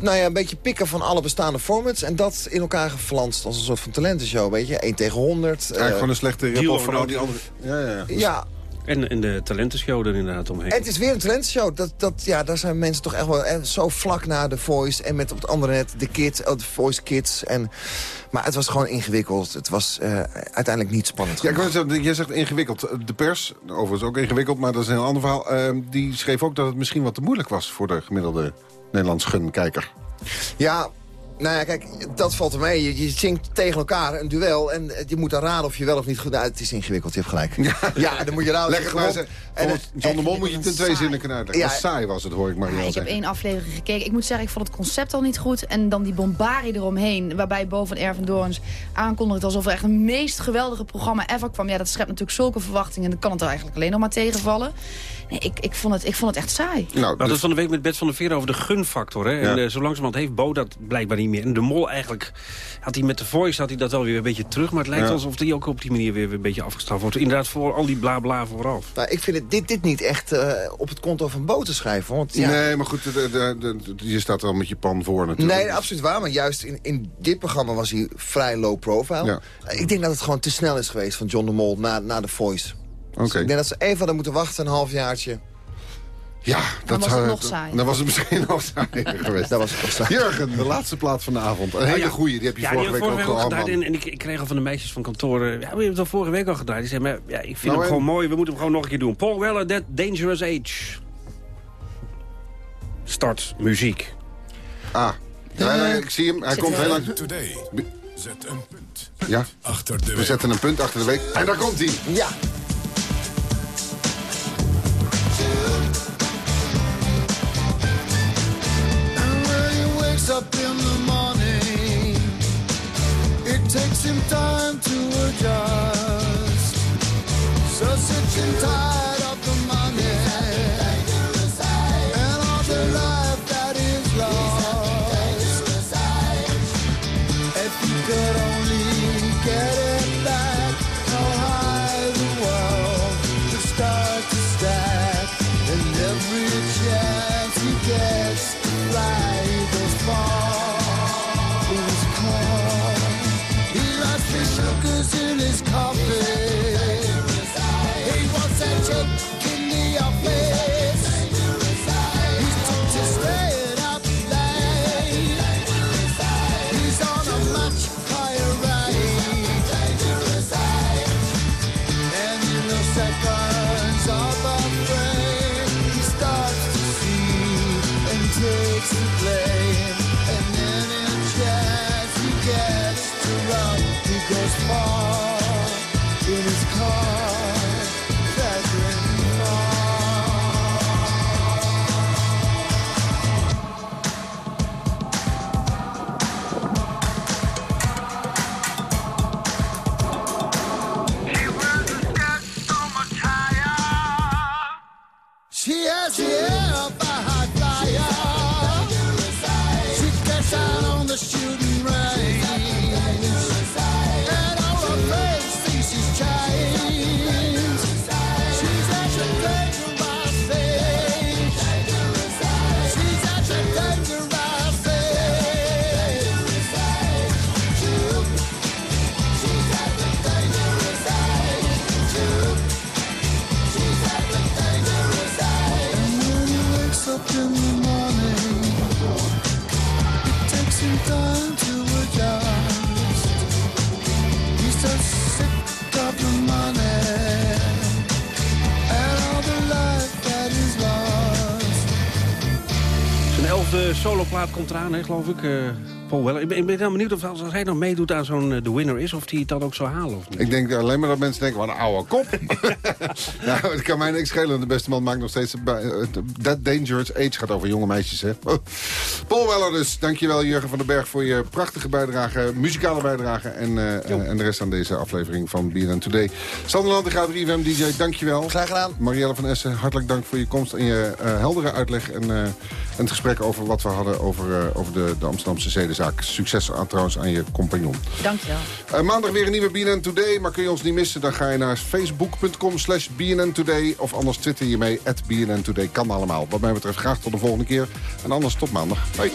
nou ja, een beetje pikken van alle bestaande formats... en dat in elkaar geflanst als een soort van talentenshow, weet je. 1 tegen 100. Eigenlijk gewoon een slechte or van al no die andere... Ja, ja. Ja, En, en de talentenshow er inderdaad omheen. En het is weer een talentshow. Dat, dat, ja, daar zijn mensen toch echt wel eh, zo vlak na de Voice. En met op het andere net de Kids, oh, de Voice Kids. En, maar het was gewoon ingewikkeld. Het was eh, uiteindelijk niet spannend Ja, ik zeggen, jij zegt ingewikkeld. De pers, overigens ook ingewikkeld, maar dat is een heel ander verhaal. eh, die schreef ook dat het misschien wat te moeilijk was voor de gemiddelde Nederlands gun-kijker. Ja, nou ja, kijk, dat valt er mee. Je, je zingt tegen elkaar een duel en eh, je moet dan raden of je wel of niet goed... Nou, het is ingewikkeld, je hebt gelijk. Ja, dan moet je raden. Leg het maar John de Mol moet je het in twee zinnen kunnen uitleggen. Ja. Ja. Saai was het, hoor ik Marielle ik heb één aflevering gekeken. Ik moet zeggen, ik vond het concept al niet goed. En dan die bombardie eromheen. Waarbij boven Ervan Doorns aankondigt alsof er echt een meest geweldige programma ever kwam. Ja, dat schept natuurlijk zulke verwachtingen. En dan kan het er eigenlijk alleen nog maar tegenvallen. Nee, ik, ik, vond het, ik vond het echt saai. Nou, We hadden het van de week met Bert van der Veer over de gunfactor. Hè? En eh, zo langzamerhand heeft Bo dat blijkbaar niet meer. En de mol eigenlijk, had hij met de voice had hij dat wel weer een beetje terug. Maar het lijkt Ja. alsof hij ook op die manier weer een beetje afgestraft wordt. Inderdaad voor al die bla bla vooraf. Nou, ik vind het, dit, dit niet echt eh, op het konto van Bo te schrijven. Want, ja, Nee, maar goed, de, de, de- de- je staat er al met je pan voor natuurlijk. Nee, absoluut waar. Maar juist in, in dit programma was hij vrij low profile. Ja. Ik denk dat het gewoon te snel is geweest van John de Mol na, na The Voice. Oké. Dus ik denk dat ze even hadden moeten wachten, een halfjaartje. Ja, dat was het zou- nog saai. Dan was het misschien nog saaier geweest. Dat was het nog saai. Jurgen, de laatste plaat van de avond. Een hele Oh ja. goeie, die heb je Ja, vorige die week ook vorige week gedraaid. man. En, en ik, ik kreeg al van de meisjes van kantoor... eh, Ja, we hebben het al vorige week al gedraaid. Die zeiden, maar ja, ik vind Nou, hem en? gewoon mooi. We moeten hem gewoon nog een keer doen. Paul Weller, That Dangerous Age. Start muziek. Ah, ja, ja, ik zie hem. Hij komt heel lang... Today. Zet een punt Ja, achter de we zetten een punt achter de week. En daar komt hij. Ja. Time to adjust. Yeah. Zijn elfde soloplaat komt eraan, hè, geloof ik. eh, Paul Weller. Ik ben, ik ben dan benieuwd of als hij nog meedoet aan zo'n eh, The Winner is... of hij het dan ook zou halen of niet. Ik denk alleen maar dat mensen denken, wat een oude kop. nou, het kan mij niks schelen. De beste man maakt nog steeds... eh, That Dangerous Age gaat over jonge meisjes, hè. Oh. Paul Weller dus. Dankjewel, Jurgen van den Berg, voor je prachtige bijdrage. Muzikale bijdrage. En, eh, eh, en de rest aan deze aflevering van BNN Today. Sander Lantinga, 3FM DJ, dankjewel. Graag gedaan. Marielle van Essen, hartelijk dank voor je komst en je eh, heldere uitleg. En, eh, en het gesprek over wat we hadden over, eh, over de, de Amsterdamse zedenzaak. Succes aan, trouwens aan je compagnon. Dankjewel. Uh, maandag weer een nieuwe BNN Today, maar kun je ons niet missen... dan ga je naar facebook.com slash BNN Today... of anders twitter je mee, at BNN Today. Kan allemaal. Wat mij betreft graag tot de volgende keer. En anders tot maandag. Bye.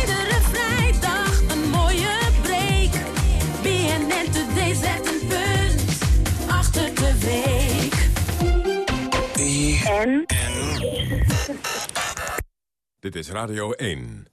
Iedere vrijdag een mooie break. BNN Today zet een punt achter de week. Dit is Radio 1.